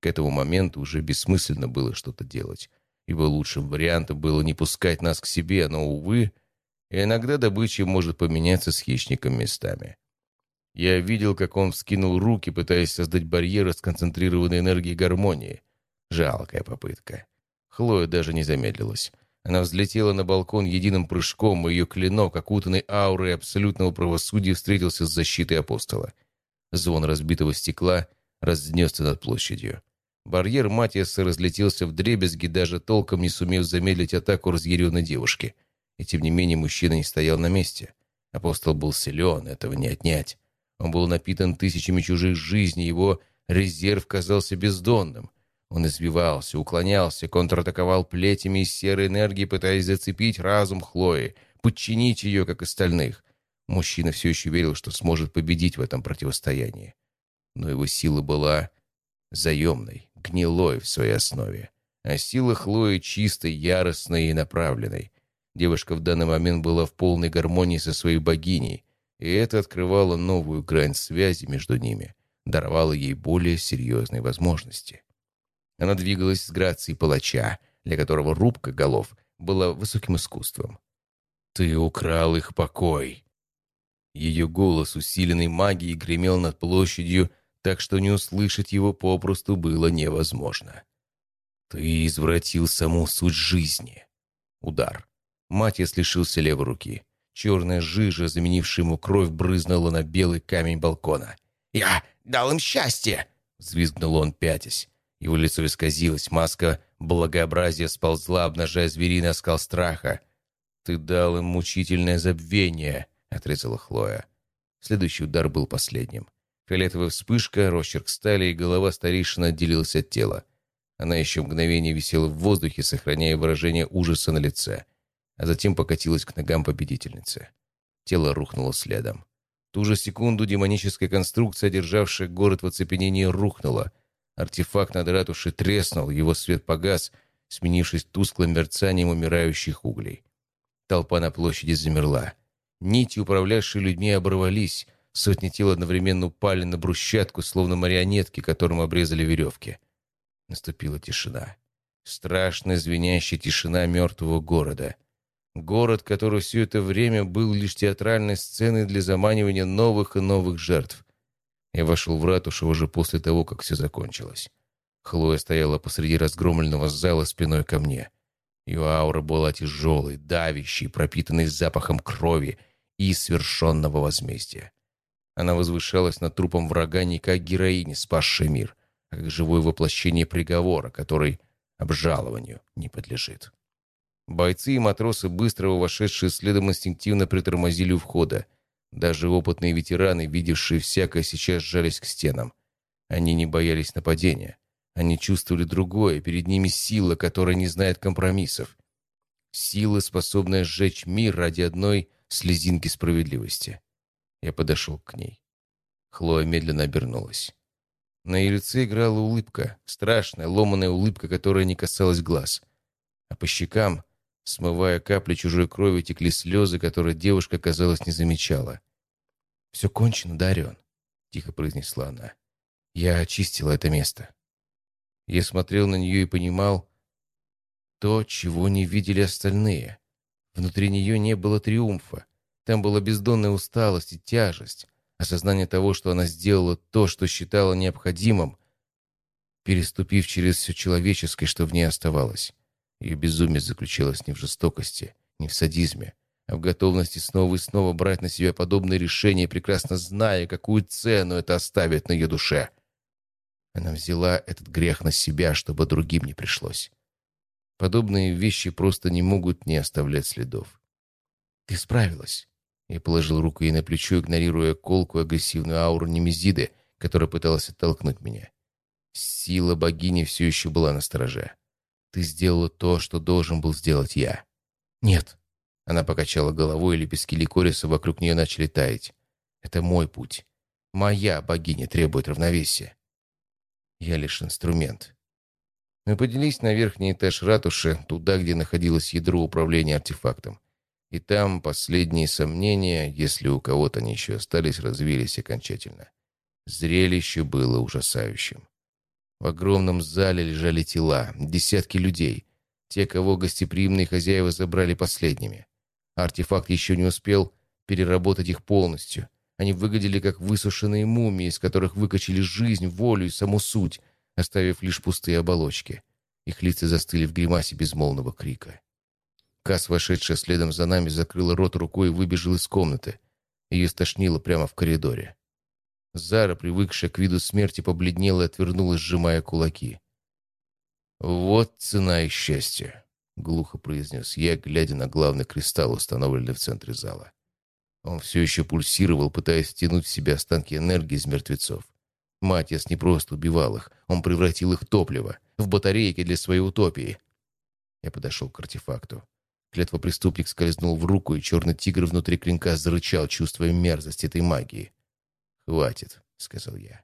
К этому моменту уже бессмысленно было что-то делать. Ибо лучшим вариантом было не пускать нас к себе, но, увы, иногда добыча может поменяться с хищником местами. Я видел, как он вскинул руки, пытаясь создать барьер из концентрированной энергии гармонии. Жалкая попытка. Хлоя даже не замедлилась. Она взлетела на балкон единым прыжком, и ее клинок, окутанный аурой абсолютного правосудия, встретился с защитой апостола. Звон разбитого стекла разнесся над площадью. Барьер Матиаса разлетелся в дребезги, даже толком не сумев замедлить атаку разъяренной девушки. И тем не менее мужчина не стоял на месте. Апостол был силен, этого не отнять. Он был напитан тысячами чужих жизней, его резерв казался бездонным. Он избивался, уклонялся, контратаковал плетями из серой энергии, пытаясь зацепить разум Хлои, подчинить ее, как остальных. Мужчина все еще верил, что сможет победить в этом противостоянии. Но его сила была заемной, гнилой в своей основе. А сила Хлои чистой, яростной и направленной. Девушка в данный момент была в полной гармонии со своей богиней, и это открывало новую грань связи между ними, даровало ей более серьезные возможности. Она двигалась с грацией палача, для которого рубка голов была высоким искусством. «Ты украл их покой!» Ее голос, усиленный магией, гремел над площадью, так что не услышать его попросту было невозможно. «Ты извратил саму суть жизни!» Удар. Матьяс лишился левой руки. Черная жижа, заменившая ему кровь, брызнула на белый камень балкона. «Я дал им счастье!» — взвизгнул он, пятясь. Его лицо исказилось, маска благообразия сползла, обнажая звериный оскал страха. «Ты дал им мучительное забвение!» — отрезала Хлоя. Следующий удар был последним. Фиолетовая вспышка, росчерк стали, и голова старейшины отделилась от тела. Она еще мгновение висела в воздухе, сохраняя выражение ужаса на лице а затем покатилась к ногам победительницы. Тело рухнуло следом. В ту же секунду демоническая конструкция, державшая город в оцепенении, рухнула. Артефакт над ратушей треснул, его свет погас, сменившись тусклым мерцанием умирающих углей. Толпа на площади замерла. Нити, управлявшие людьми, оборвались. Сотни тел одновременно упали на брусчатку, словно марионетки, которым обрезали веревки. Наступила тишина. Страшная звенящая тишина мертвого города — Город, который все это время был лишь театральной сценой для заманивания новых и новых жертв. Я вошел в ратушу уже после того, как все закончилось. Хлоя стояла посреди разгромленного зала спиной ко мне. Ее аура была тяжелой, давящей, пропитанной запахом крови и свершенного возмездия. Она возвышалась над трупом врага не как героиня, спасшая мир, а как живое воплощение приговора, который обжалованию не подлежит. Бойцы и матросы, быстро вошедшие следом, инстинктивно притормозили у входа. Даже опытные ветераны, видевшие всякое, сейчас сжались к стенам. Они не боялись нападения. Они чувствовали другое, перед ними сила, которая не знает компромиссов. Сила, способная сжечь мир ради одной слезинки справедливости. Я подошел к ней. Хлоя медленно обернулась. На ее лице играла улыбка, страшная, ломаная улыбка, которая не касалась глаз. А по щекам Смывая капли чужой крови, текли слезы, которые девушка, казалось, не замечала. «Все кончено, Дарион», — тихо произнесла она. «Я очистила это место». Я смотрел на нее и понимал то, чего не видели остальные. Внутри нее не было триумфа. Там была бездонная усталость и тяжесть, осознание того, что она сделала то, что считала необходимым, переступив через все человеческое, что в ней оставалось. Ее безумие заключалось не в жестокости, не в садизме, а в готовности снова и снова брать на себя подобные решения, прекрасно зная, какую цену это оставит на ее душе. Она взяла этот грех на себя, чтобы другим не пришлось. Подобные вещи просто не могут не оставлять следов. «Ты справилась!» Я положил руку ей на плечо, игнорируя колку агрессивную ауру Немезиды, которая пыталась оттолкнуть меня. Сила богини все еще была на стороже. Ты сделала то, что должен был сделать я». «Нет». Она покачала головой, и лепестки ликориса вокруг нее начали таять. «Это мой путь. Моя богиня требует равновесия. Я лишь инструмент». Мы поднялись на верхний этаж ратуши, туда, где находилось ядро управления артефактом. И там последние сомнения, если у кого-то они еще остались, развились окончательно. Зрелище было ужасающим. В огромном зале лежали тела, десятки людей. Те, кого гостеприимные хозяева забрали последними. Артефакт еще не успел переработать их полностью. Они выглядели как высушенные мумии, из которых выкачали жизнь, волю и саму суть, оставив лишь пустые оболочки. Их лица застыли в гримасе безмолвного крика. Кас, вошедшая следом за нами, закрыла рот рукой и выбежала из комнаты. Ее стошнило прямо в коридоре. Зара, привыкшая к виду смерти, побледнела и отвернулась, сжимая кулаки. «Вот цена и счастье», — глухо произнес я, глядя на главный кристалл, установленный в центре зала. Он все еще пульсировал, пытаясь втянуть в себя останки энергии из мертвецов. Матиас не просто убивал их, он превратил их в топливо, в батарейки для своей утопии. Я подошел к артефакту. Клетвопреступник скользнул в руку, и черный тигр внутри клинка зарычал, чувствуя мерзость этой магии. «Хватит», — сказал я.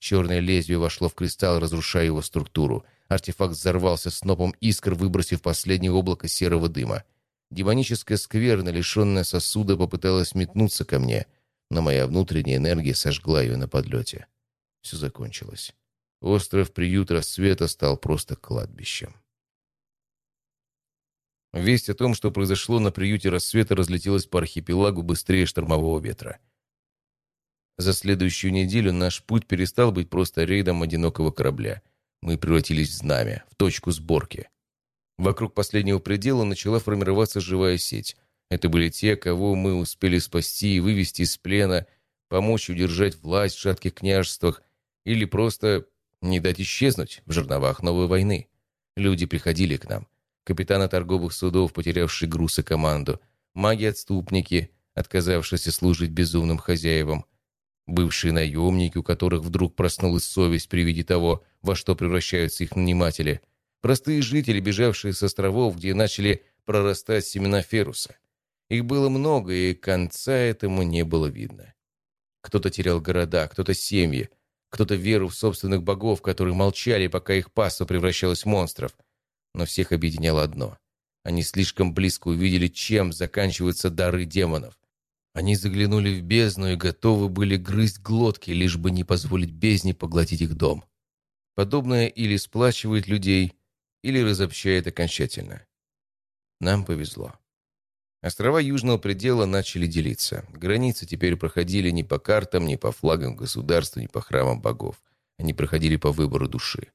Черное лезвие вошло в кристалл, разрушая его структуру. Артефакт взорвался снопом искр, выбросив последнее облако серого дыма. Демоническая скверна, лишенная сосуда, попыталась метнуться ко мне, но моя внутренняя энергия сожгла ее на подлете. Все закончилось. Остров приют рассвета стал просто кладбищем. Весть о том, что произошло на приюте рассвета, разлетелась по архипелагу быстрее штормового ветра. За следующую неделю наш путь перестал быть просто рейдом одинокого корабля. Мы превратились в знамя, в точку сборки. Вокруг последнего предела начала формироваться живая сеть. Это были те, кого мы успели спасти и вывести из плена, помочь удержать власть в шатких княжествах или просто не дать исчезнуть в жерновах новой войны. Люди приходили к нам, капитаны торговых судов, потерявшие груз и команду, маги-отступники, отказавшиеся служить безумным хозяевам, бывшие наемники, у которых вдруг проснулась совесть при виде того, во что превращаются их наниматели, простые жители, бежавшие с островов, где начали прорастать семена феруса. Их было много, и конца этому не было видно. Кто-то терял города, кто-то семьи, кто-то веру в собственных богов, которые молчали, пока их паства превращалась в монстров – но всех объединяло одно. Они слишком близко увидели, чем заканчиваются дары демонов. Они заглянули в бездну и готовы были грызть глотки, лишь бы не позволить бездне поглотить их дом. Подобное или сплачивает людей, или разобщает окончательно. Нам повезло. Острова Южного предела начали делиться. Границы теперь проходили не по картам, не по флагам государства, не по храмам богов. Они проходили по выбору души.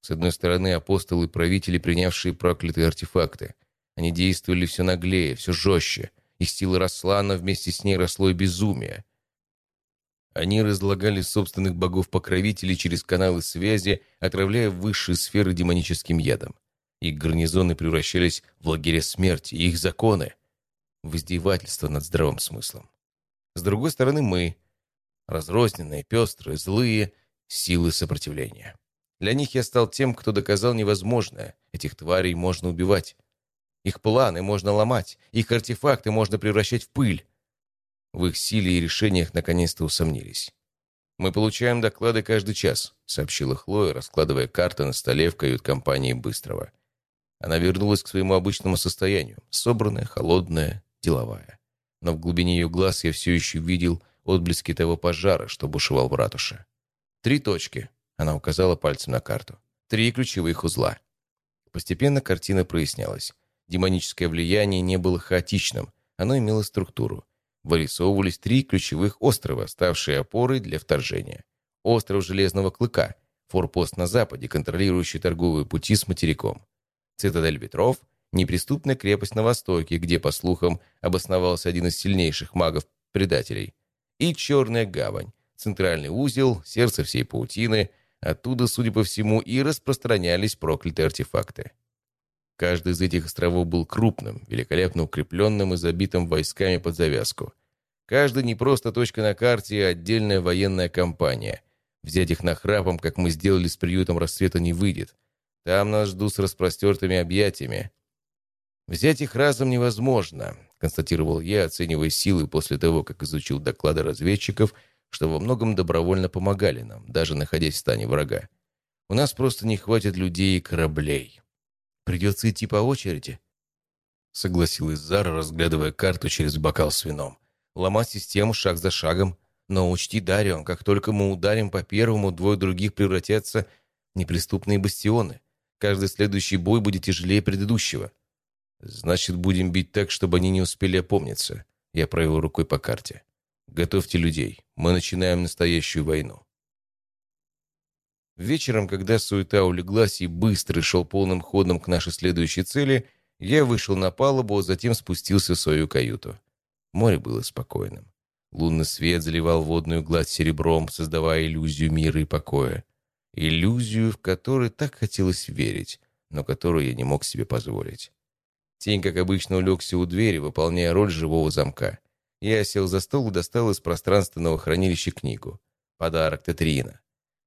С одной стороны, апостолы правители, принявшие проклятые артефакты. Они действовали все наглее, все жестче. Их сила росла, но вместе с ней росло и безумие. Они разлагали собственных богов-покровителей через каналы связи, отравляя высшие сферы демоническим ядом. Их гарнизоны превращались в лагеря смерти, и их законы — в издевательство над здравым смыслом. С другой стороны, мы — разрозненные, пестрые, злые силы сопротивления. Для них я стал тем, кто доказал невозможное. Этих тварей можно убивать. Их планы можно ломать. Их артефакты можно превращать в пыль. В их силе и решениях наконец-то усомнились. «Мы получаем доклады каждый час», — сообщила Хлоя, раскладывая карты на столе в кают-компании Быстрого. Она вернулась к своему обычному состоянию, собранная, холодная, деловая. Но в глубине ее глаз я все еще видел отблески того пожара, что бушевал в ратуше. Три точки, она указала пальцем на карту. Три ключевых узла. Постепенно картина прояснялась. Демоническое влияние не было хаотичным, оно имело структуру. Вырисовывались три ключевых острова, ставшие опорой для вторжения. Остров Железного Клыка, форпост на западе, контролирующий торговые пути с материком. Цитадель Ветров, неприступная крепость на востоке, где, по слухам, обосновался один из сильнейших магов-предателей. И Черная Гавань, центральный узел, сердце всей паутины – Оттуда, судя по всему, и распространялись проклятые артефакты. Каждый из этих островов был крупным, великолепно укрепленным и забитым войсками под завязку. Каждый не просто точка на карте, а отдельная военная компания. Взять их нахрапом, как мы сделали с приютом рассвета, не выйдет. Там нас ждут с распростертыми объятиями. «Взять их разом невозможно», — констатировал я, оценивая силы после того, как изучил доклады разведчиков — что во многом добровольно помогали нам, даже находясь в стане врага. У нас просто не хватит людей и кораблей. Придется идти по очереди. Согласилась Зара, разглядывая карту через бокал с вином. Ломать систему шаг за шагом. Но учти, Дарион, как только мы ударим по первому, двое других превратятся в неприступные бастионы. Каждый следующий бой будет тяжелее предыдущего. Значит, будем бить так, чтобы они не успели опомниться. Я провел рукой по карте. Готовьте людей. Мы начинаем настоящую войну. Вечером, когда суета улеглась и быстро шел полным ходом к нашей следующей цели, я вышел на палубу, а затем спустился в свою каюту. Море было спокойным. Лунный свет заливал водную гладь серебром, создавая иллюзию мира и покоя. Иллюзию, в которой так хотелось верить, но которую я не мог себе позволить. Тень, как обычно, улегся у двери, выполняя роль живого замка. Я сел за стол и достал из пространственного хранилища книгу. Подарок Тетрина.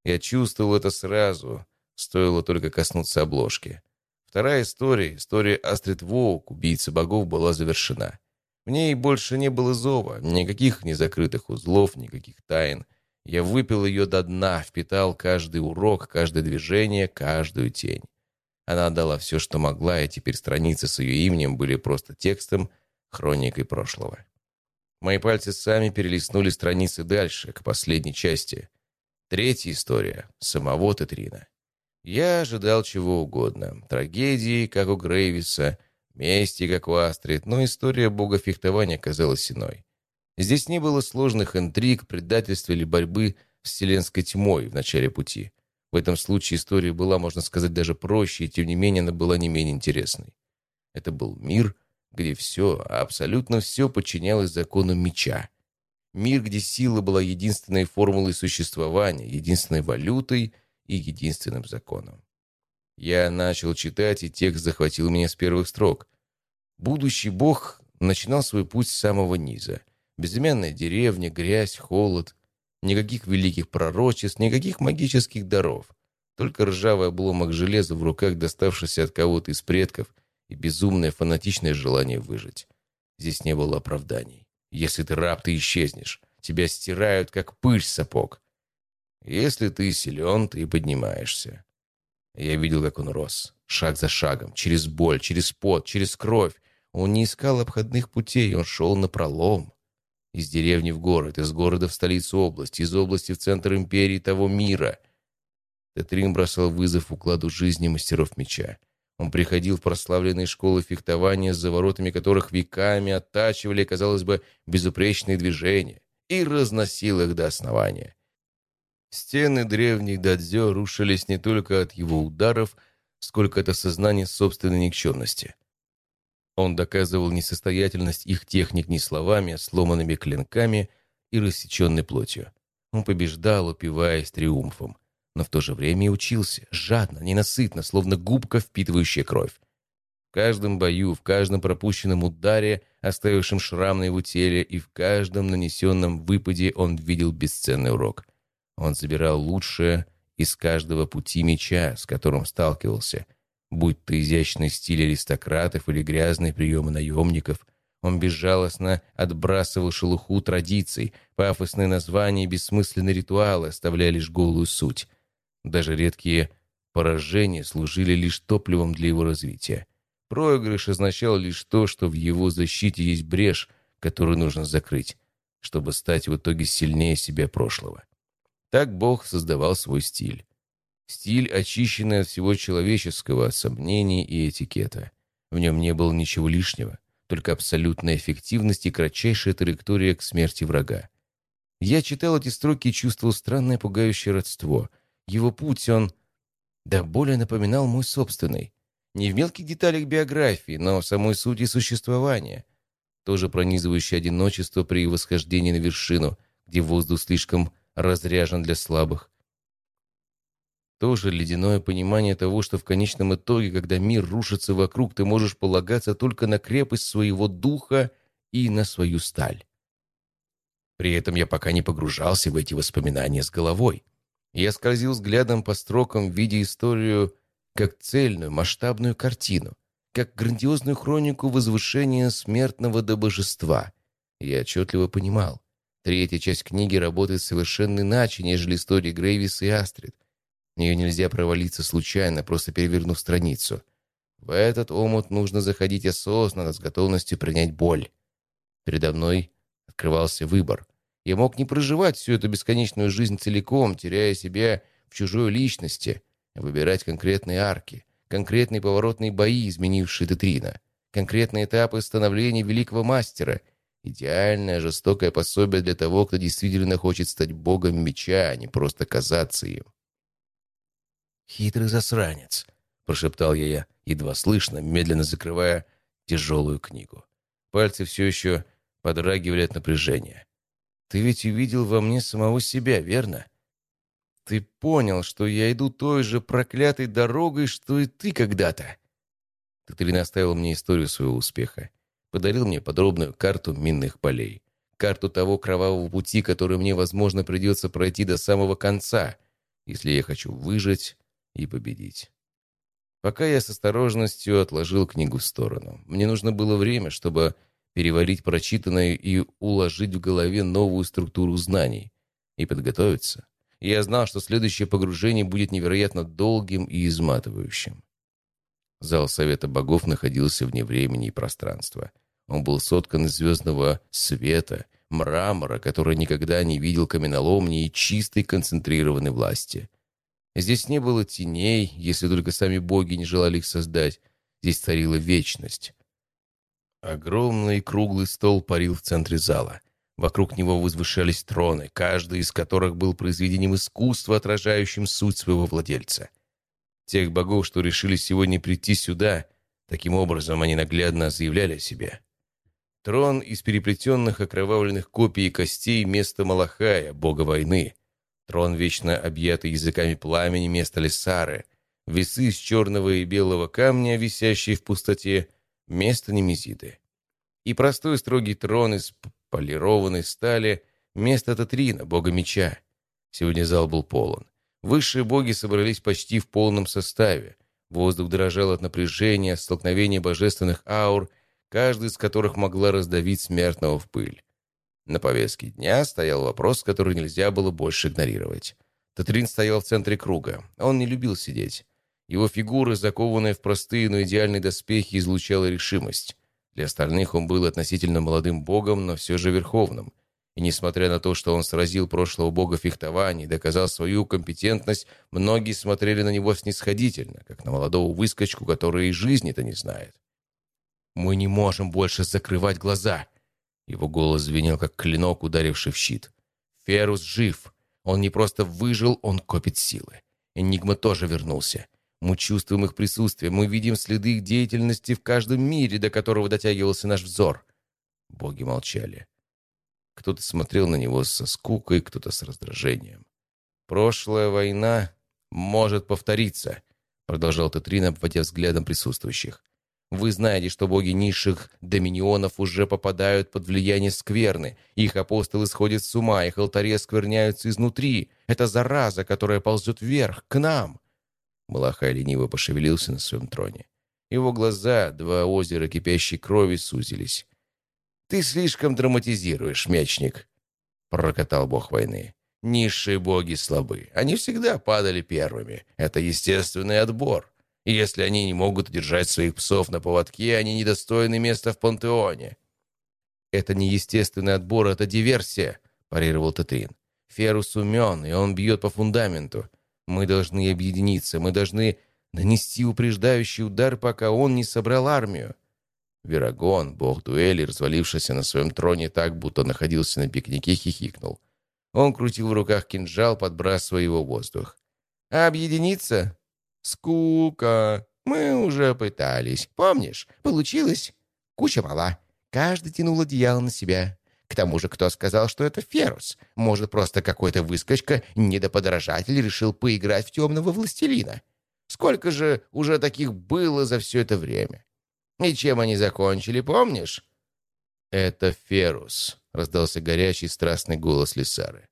Я чувствовал это сразу, стоило только коснуться обложки. Вторая история, история Астрид Воук, убийцы богов, была завершена. В ней больше не было зова, никаких незакрытых узлов, никаких тайн. Я выпил ее до дна, впитал каждый урок, каждое движение, каждую тень. Она отдала все, что могла, и теперь страницы с ее именем были просто текстом, хроникой прошлого. Мои пальцы сами перелистнули страницы дальше, к последней части. Третья история самого Тетрина. Я ожидал чего угодно. Трагедии, как у Грейвиса, мести, как у Астрид, но история бога фехтования казалась иной. Здесь не было сложных интриг, предательства или борьбы с вселенской тьмой в начале пути. В этом случае история была, можно сказать, даже проще, и тем не менее она была не менее интересной. Это был мир, где все, абсолютно все подчинялось закону меча. Мир, где сила была единственной формулой существования, единственной валютой и единственным законом. Я начал читать, и текст захватил меня с первых строк. Будущий бог начинал свой путь с самого низа. Безымянная деревня, грязь, холод, Никаких великих пророчеств, никаких магических даров. Только ржавый обломок железа в руках, доставшийся от кого-то из предков, и безумное фанатичное желание выжить. Здесь не было оправданий. Если ты раб, ты исчезнешь. Тебя стирают, как пыль сапог. Если ты силен, ты поднимаешься. Я видел, как он рос. Шаг за шагом, через боль, через пот, через кровь. Он не искал обходных путей, он шел на пролом. Из деревни в город, из города в столицу области, из области в центр империи того мира. Тетрин бросал вызов укладу жизни мастеров меча. Он приходил в прославленные школы фехтования, за воротами которых веками оттачивали, казалось бы, безупречные движения, и разносил их до основания. Стены древних дадзё рушились не только от его ударов, сколько от осознания собственной никчемности. Он доказывал несостоятельность их техник не словами, а сломанными клинками и рассеченной плотью. Он побеждал, упиваясь триумфом, но в то же время и учился, жадно, ненасытно, словно губка, впитывающая кровь. В каждом бою, в каждом пропущенном ударе, оставившем шрам на его теле, и в каждом нанесенном выпаде он видел бесценный урок. Он забирал лучшее из каждого пути меча, с которым сталкивался — Будь то изящный стиль аристократов или грязные приемы наемников, он безжалостно отбрасывал шелуху традиций, пафосные названия и бессмысленные ритуалы оставляя лишь голую суть. Даже редкие поражения служили лишь топливом для его развития. Проигрыш означал лишь то, что в его защите есть брешь, которую нужно закрыть, чтобы стать в итоге сильнее себя прошлого. Так Бог создавал свой стиль. Стиль, очищенный от всего человеческого, сомнений и этикета. В нем не было ничего лишнего, только абсолютная эффективность и кратчайшая траектория к смерти врага. Я читал эти строки и чувствовал странное пугающее родство. Его путь, он да более напоминал мой собственный. Не в мелких деталях биографии, но в самой сути существования. Тоже пронизывающее одиночество при восхождении на вершину, где воздух слишком разряжен для слабых, тоже ледяное понимание того, что в конечном итоге, когда мир рушится вокруг, ты можешь полагаться только на крепость своего духа и на свою сталь. При этом я пока не погружался в эти воспоминания с головой. Я скользил взглядом по строкам, видя историю как цельную, масштабную картину, как грандиозную хронику возвышения смертного до божества. Я отчетливо понимал, третья часть книги работает совершенно иначе, нежели истории Грейвис и Астрид — в нее нельзя провалиться случайно, просто перевернув страницу. В этот омут нужно заходить осознанно, с готовностью принять боль. Передо мной открывался выбор. Я мог не проживать всю эту бесконечную жизнь целиком, теряя себя в чужой личности, а выбирать конкретные арки, конкретные поворотные бои, изменившие Детрина, конкретные этапы становления великого мастера, идеальное жестокое пособие для того, кто действительно хочет стать богом меча, а не просто казаться им. «Хитрый засранец», — прошептал я, едва слышно, медленно закрывая тяжелую книгу. Пальцы все еще подрагивали от напряжения. «Ты ведь увидел во мне самого себя, верно? Ты понял, что я иду той же проклятой дорогой, что и ты когда-то». Катерина оставил мне историю своего успеха. Подарил мне подробную карту минных полей. Карту того кровавого пути, который мне, возможно, придется пройти до самого конца, если я хочу выжить и победить. Пока я с осторожностью отложил книгу в сторону. Мне нужно было время, чтобы переварить прочитанное и уложить в голове новую структуру знаний и подготовиться. Я знал, что следующее погружение будет невероятно долгим и изматывающим. Зал Совета Богов находился вне времени и пространства. Он был соткан из звездного света, мрамора, который никогда не видел каменоломни и чистой концентрированной власти. Здесь не было теней, если только сами боги не желали их создать. Здесь царила вечность. Огромный круглый стол парил в центре зала. Вокруг него возвышались троны, каждый из которых был произведением искусства, отражающим суть своего владельца. Тех богов, что решили сегодня прийти сюда, таким образом они наглядно заявляли о себе. Трон из переплетенных окровавленных копий и костей место Малахая, бога войны. Трон, вечно объятый языками пламени, место Лесары. Весы из черного и белого камня, висящие в пустоте, место Немезиды. И простой строгий трон из полированной стали, место Татрина, бога меча. Сегодня зал был полон. Высшие боги собрались почти в полном составе. Воздух дрожал от напряжения, столкновения божественных аур, каждый из которых могла раздавить смертного в пыль. На повестке дня стоял вопрос, который нельзя было больше игнорировать. Татрин стоял в центре круга. Он не любил сидеть. Его фигура, закованная в простые, но идеальные доспехи, излучала решимость. Для остальных он был относительно молодым богом, но все же верховным. И несмотря на то, что он сразил прошлого бога фехтования и доказал свою компетентность, многие смотрели на него снисходительно, как на молодого выскочку, который и жизни-то не знает. «Мы не можем больше закрывать глаза!» Его голос звенел, как клинок, ударивший в щит. «Ферус жив! Он не просто выжил, он копит силы. Энигма тоже вернулся. Мы чувствуем их присутствие, мы видим следы их деятельности в каждом мире, до которого дотягивался наш взор». Боги молчали. Кто-то смотрел на него со скукой, кто-то с раздражением. «Прошлая война может повториться», — продолжал Тетрин, обводя взглядом присутствующих. Вы знаете, что боги низших доминионов уже попадают под влияние скверны. Их апостолы сходят с ума, их алтари оскверняются изнутри. Это зараза, которая ползет вверх, к нам. Малахай лениво пошевелился на своем троне. Его глаза, два озера кипящей крови, сузились. «Ты слишком драматизируешь, мечник», — прокатал бог войны. «Низшие боги слабы. Они всегда падали первыми. Это естественный отбор. И если они не могут удержать своих псов на поводке, они недостойны места в пантеоне. «Это не естественный отбор, это диверсия», — парировал Татрин. «Ферус умен, и он бьет по фундаменту. Мы должны объединиться, мы должны нанести упреждающий удар, пока он не собрал армию». Верагон, бог дуэли, развалившийся на своем троне так, будто находился на пикнике, хихикнул. Он крутил в руках кинжал, подбрасывая его в воздух. «А объединиться? Скука. Мы уже пытались. Помнишь? Получилось. Куча мала. Каждый тянул одеяло на себя. К тому же, кто сказал, что это Ферус? Может, просто какой-то выскочка, недоподражатель, решил поиграть в темного властелина? Сколько же уже таких было за все это время? И чем они закончили, помнишь? «Это Ферус», — раздался горячий страстный голос Лисары.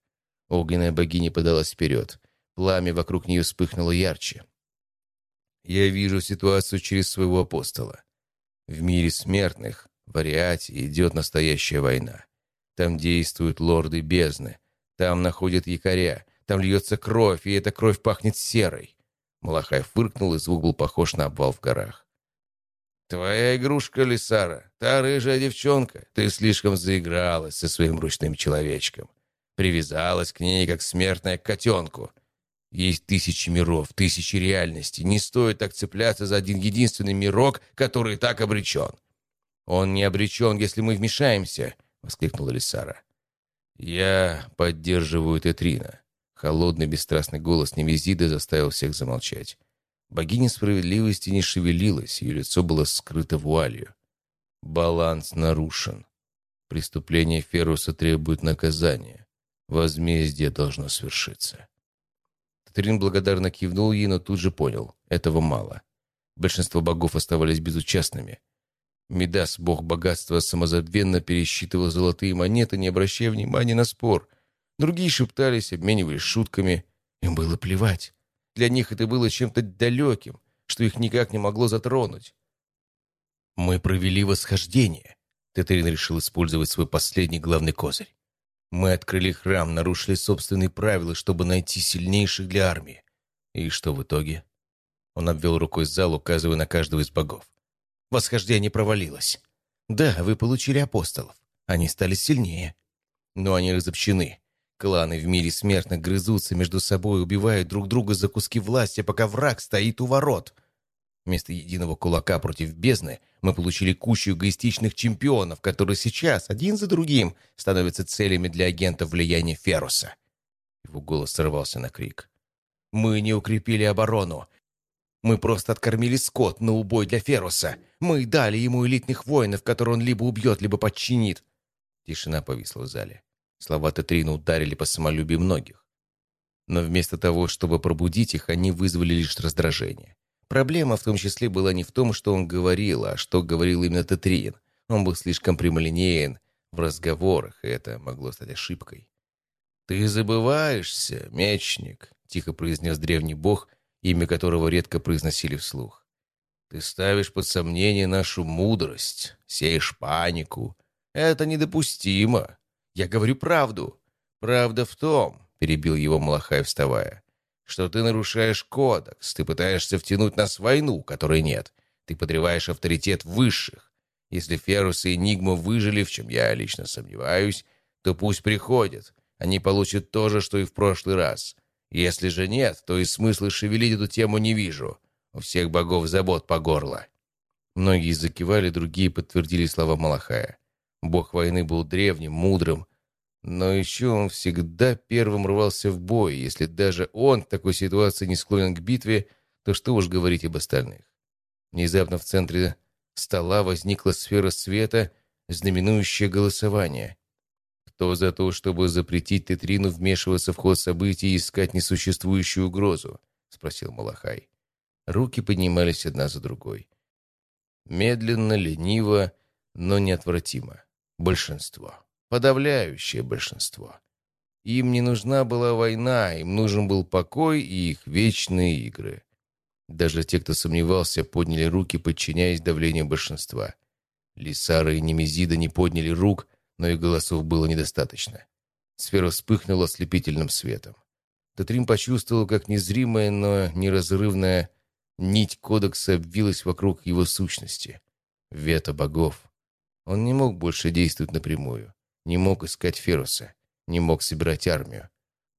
Огненная богиня подалась вперед. Пламя вокруг нее вспыхнуло ярче. Я вижу ситуацию через своего апостола. В мире смертных, в Ариате, идет настоящая война. Там действуют лорды бездны. Там находят якоря. Там льется кровь, и эта кровь пахнет серой. Малахай фыркнул, и звук был похож на обвал в горах. «Твоя игрушка, Лисара, та рыжая девчонка, ты слишком заигралась со своим ручным человечком. Привязалась к ней, как смертная к котенку. Есть тысячи миров, тысячи реальностей. Не стоит так цепляться за один единственный мирок, который так обречен. «Он не обречен, если мы вмешаемся», — воскликнула Лисара. «Я поддерживаю Тетрина». Холодный бесстрастный голос Невизида заставил всех замолчать. Богиня справедливости не шевелилась, ее лицо было скрыто вуалью. Баланс нарушен. Преступление Феруса требует наказания. Возмездие должно свершиться. Трин благодарно кивнул ей, но тут же понял. Этого мало. Большинство богов оставались безучастными. Медас, бог богатства, самозабвенно пересчитывал золотые монеты, не обращая внимания на спор. Другие шептались, обменивались шутками. Им было плевать. Для них это было чем-то далеким, что их никак не могло затронуть. «Мы провели восхождение», — Тетерин решил использовать свой последний главный козырь. «Мы открыли храм, нарушили собственные правила, чтобы найти сильнейших для армии. И что в итоге?» Он обвел рукой зал, указывая на каждого из богов. «Восхождение провалилось. Да, вы получили апостолов. Они стали сильнее. Но они разобщены. Кланы в мире смертных грызутся между собой, убивают друг друга за куски власти, пока враг стоит у ворот. Вместо единого кулака против бездны мы получили кучу эгоистичных чемпионов, которые сейчас, один за другим, становятся целями для агентов влияния Феруса. Его голос сорвался на крик. «Мы не укрепили оборону. Мы просто откормили скот на убой для Феруса. Мы дали ему элитных воинов, которые он либо убьет, либо подчинит». Тишина повисла в зале. Слова Тетрина ударили по самолюбию многих. Но вместо того, чтобы пробудить их, они вызвали лишь раздражение. Проблема в том числе была не в том, что он говорил, а что говорил именно Тетрин. Он был слишком прямолинеен в разговорах, и это могло стать ошибкой. «Ты забываешься, мечник», — тихо произнес древний бог, имя которого редко произносили вслух. «Ты ставишь под сомнение нашу мудрость, сеешь панику. Это недопустимо. Я говорю правду. Правда в том, — перебил его Малахай, вставая, что ты нарушаешь кодекс, ты пытаешься втянуть нас в войну, которой нет. Ты подрываешь авторитет высших. Если Ферус и Энигма выжили, в чем я лично сомневаюсь, то пусть приходят. Они получат то же, что и в прошлый раз. Если же нет, то и смысла шевелить эту тему не вижу. У всех богов забот по горло». Многие закивали, другие подтвердили слова Малахая. Бог войны был древним, мудрым, но еще он всегда первым рвался в бой. Если даже он в такой ситуации не склонен к битве, то что уж говорить об остальных. Внезапно в центре стола возникла сфера света, знаменующая голосование. Кто за то, чтобы запретить Тетрину вмешиваться в ход событий и искать несуществующую угрозу? Спросил Малахай. Руки поднимались одна за другой. Медленно, лениво, но неотвратимо. Большинство. Подавляющее большинство. Им не нужна была война, им нужен был покой и их вечные игры. Даже те, кто сомневался, подняли руки, подчиняясь давлению большинства. Лисара и Немезида не подняли рук, но и голосов было недостаточно. Сфера вспыхнула ослепительным светом. Татрим почувствовал, как незримая, но неразрывная нить кодекса обвилась вокруг его сущности. Вето богов. Он не мог больше действовать напрямую не мог искать Феруса, не мог собирать армию.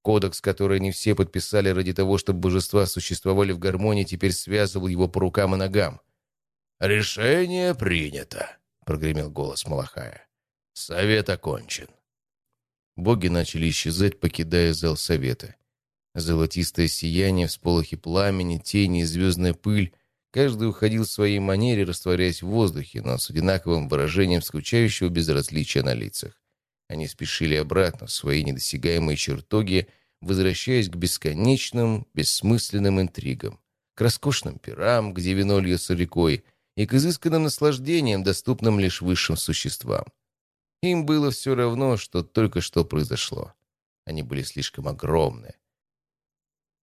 Кодекс, который не все подписали ради того, чтобы божества существовали в гармонии, теперь связывал его по рукам и ногам. «Решение принято», — прогремел голос Малахая. «Совет окончен». Боги начали исчезать, покидая зал совета. Золотистое сияние, всполохи пламени, тени и звездная пыль — Каждый уходил в своей манере, растворяясь в воздухе, но с одинаковым выражением скучающего безразличия на лицах. Они спешили обратно в свои недосягаемые чертоги, возвращаясь к бесконечным, бессмысленным интригам, к роскошным пирам, где вино льется рекой, и к изысканным наслаждениям, доступным лишь высшим существам. Им было все равно, что только что произошло. Они были слишком огромны,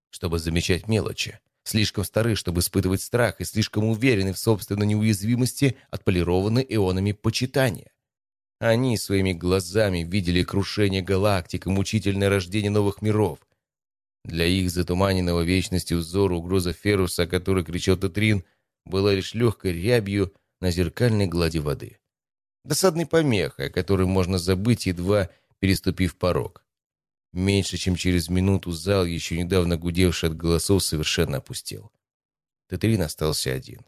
чтобы замечать мелочи, слишком стары, чтобы испытывать страх, и слишком уверены в собственной неуязвимости, отполированы ионами почитания. Они своими глазами видели крушение галактик и мучительное рождение новых миров. Для их затуманенного вечностью взора угроза Феруса, о которой кричал Тетрин, была лишь легкой рябью на зеркальной глади воды. Досадной помехой, о которой можно забыть, едва переступив порог. Меньше чем через минуту зал, еще недавно гудевший от голосов, совершенно опустел. Тетрин остался один.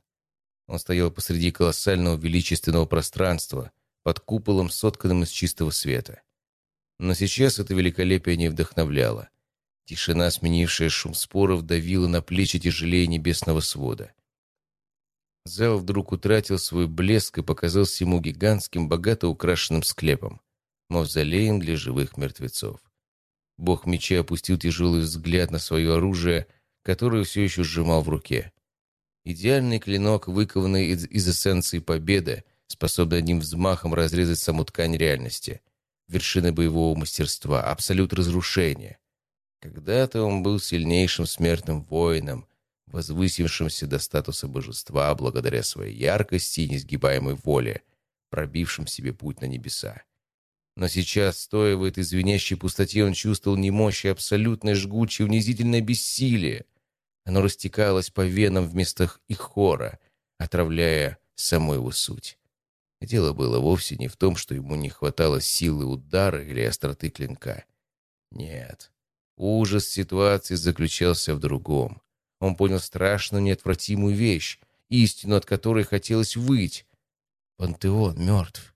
Он стоял посреди колоссального величественного пространства, под куполом, сотканным из чистого света. Но сейчас это великолепие не вдохновляло. Тишина, сменившая шум споров, давила на плечи тяжелее небесного свода. Зал вдруг утратил свой блеск и показался ему гигантским, богато украшенным склепом, мавзолеем для живых мертвецов. Бог меча опустил тяжелый взгляд на свое оружие, которое все еще сжимал в руке. Идеальный клинок, выкованный из, из эссенции победы, способный одним взмахом разрезать саму ткань реальности. Вершина боевого мастерства, абсолют разрушения. Когда-то он был сильнейшим смертным воином, возвысившимся до статуса божества благодаря своей яркости и несгибаемой воле, пробившим себе путь на небеса. Но сейчас, стоя в этой звенящей пустоте, он чувствовал не мощь, а абсолютное жгучее унизительное бессилие. Оно растекалось по венам вместо их хора, отравляя саму его суть. Дело было вовсе не в том, что ему не хватало силы удара или остроты клинка. Нет. Ужас ситуации заключался в другом. Он понял страшную неотвратимую вещь, истину, от которой хотелось выть. Пантеон мертв.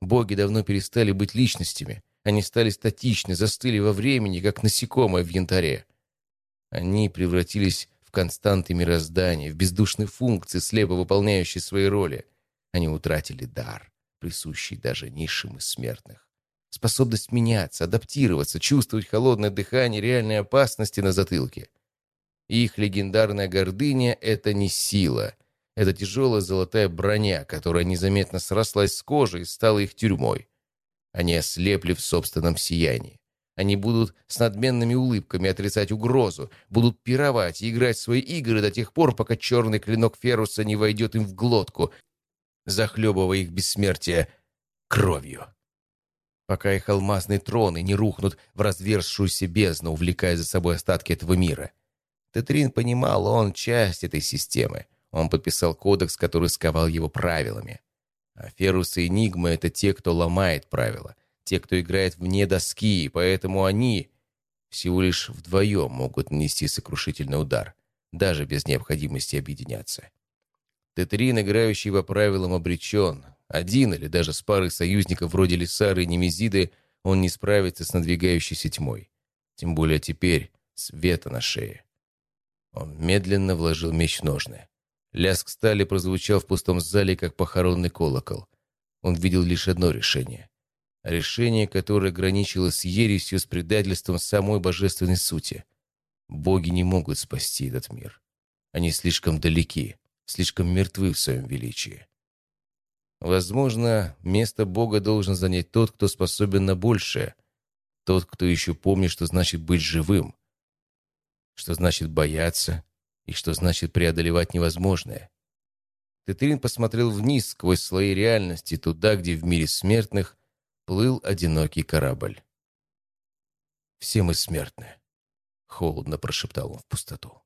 Боги давно перестали быть личностями. Они стали статичны, застыли во времени, как насекомое в янтаре. Они превратились в константы мироздания, в бездушные функции, слепо выполняющие свои роли. Они утратили дар, присущий даже низшим из смертных. Способность меняться, адаптироваться, чувствовать холодное дыхание реальной опасности на затылке. Их легендарная гордыня — это не сила, это тяжелая золотая броня, которая незаметно срослась с кожей и стала их тюрьмой. Они ослепли в собственном сиянии. Они будут с надменными улыбками отрицать угрозу, будут пировать и играть свои игры до тех пор, пока черный клинок Феруса не войдет им в глотку, захлебывая их бессмертие кровью. Пока их алмазные троны не рухнут в разверзшуюся бездну, увлекая за собой остатки этого мира. Тетрин понимал, он часть этой системы. Он подписал кодекс, который сковал его правилами. А Ферус и Энигма — это те, кто ломает правила, те, кто играет вне доски, поэтому они всего лишь вдвоем могут нанести сокрушительный удар, даже без необходимости объединяться. Тетрин, играющий по правилам, обречен. Один или даже с парой союзников вроде Лисары и Немезиды он не справится с надвигающейся тьмой. Тем более теперь света на шее. Он медленно вложил меч в ножны. Лязг стали прозвучал в пустом зале, как похоронный колокол. Он видел лишь одно решение. Решение, которое граничило с ересью, с предательством самой божественной сути. Боги не могут спасти этот мир. Они слишком далеки, слишком мертвы в своем величии. Возможно, место Бога должен занять тот, кто способен на большее. Тот, кто еще помнит, что значит быть живым. Что значит бояться, и что значит преодолевать невозможное. Тетрин посмотрел вниз сквозь слои реальности, туда, где в мире смертных плыл одинокий корабль. «Все мы смертны», — холодно прошептал он в пустоту.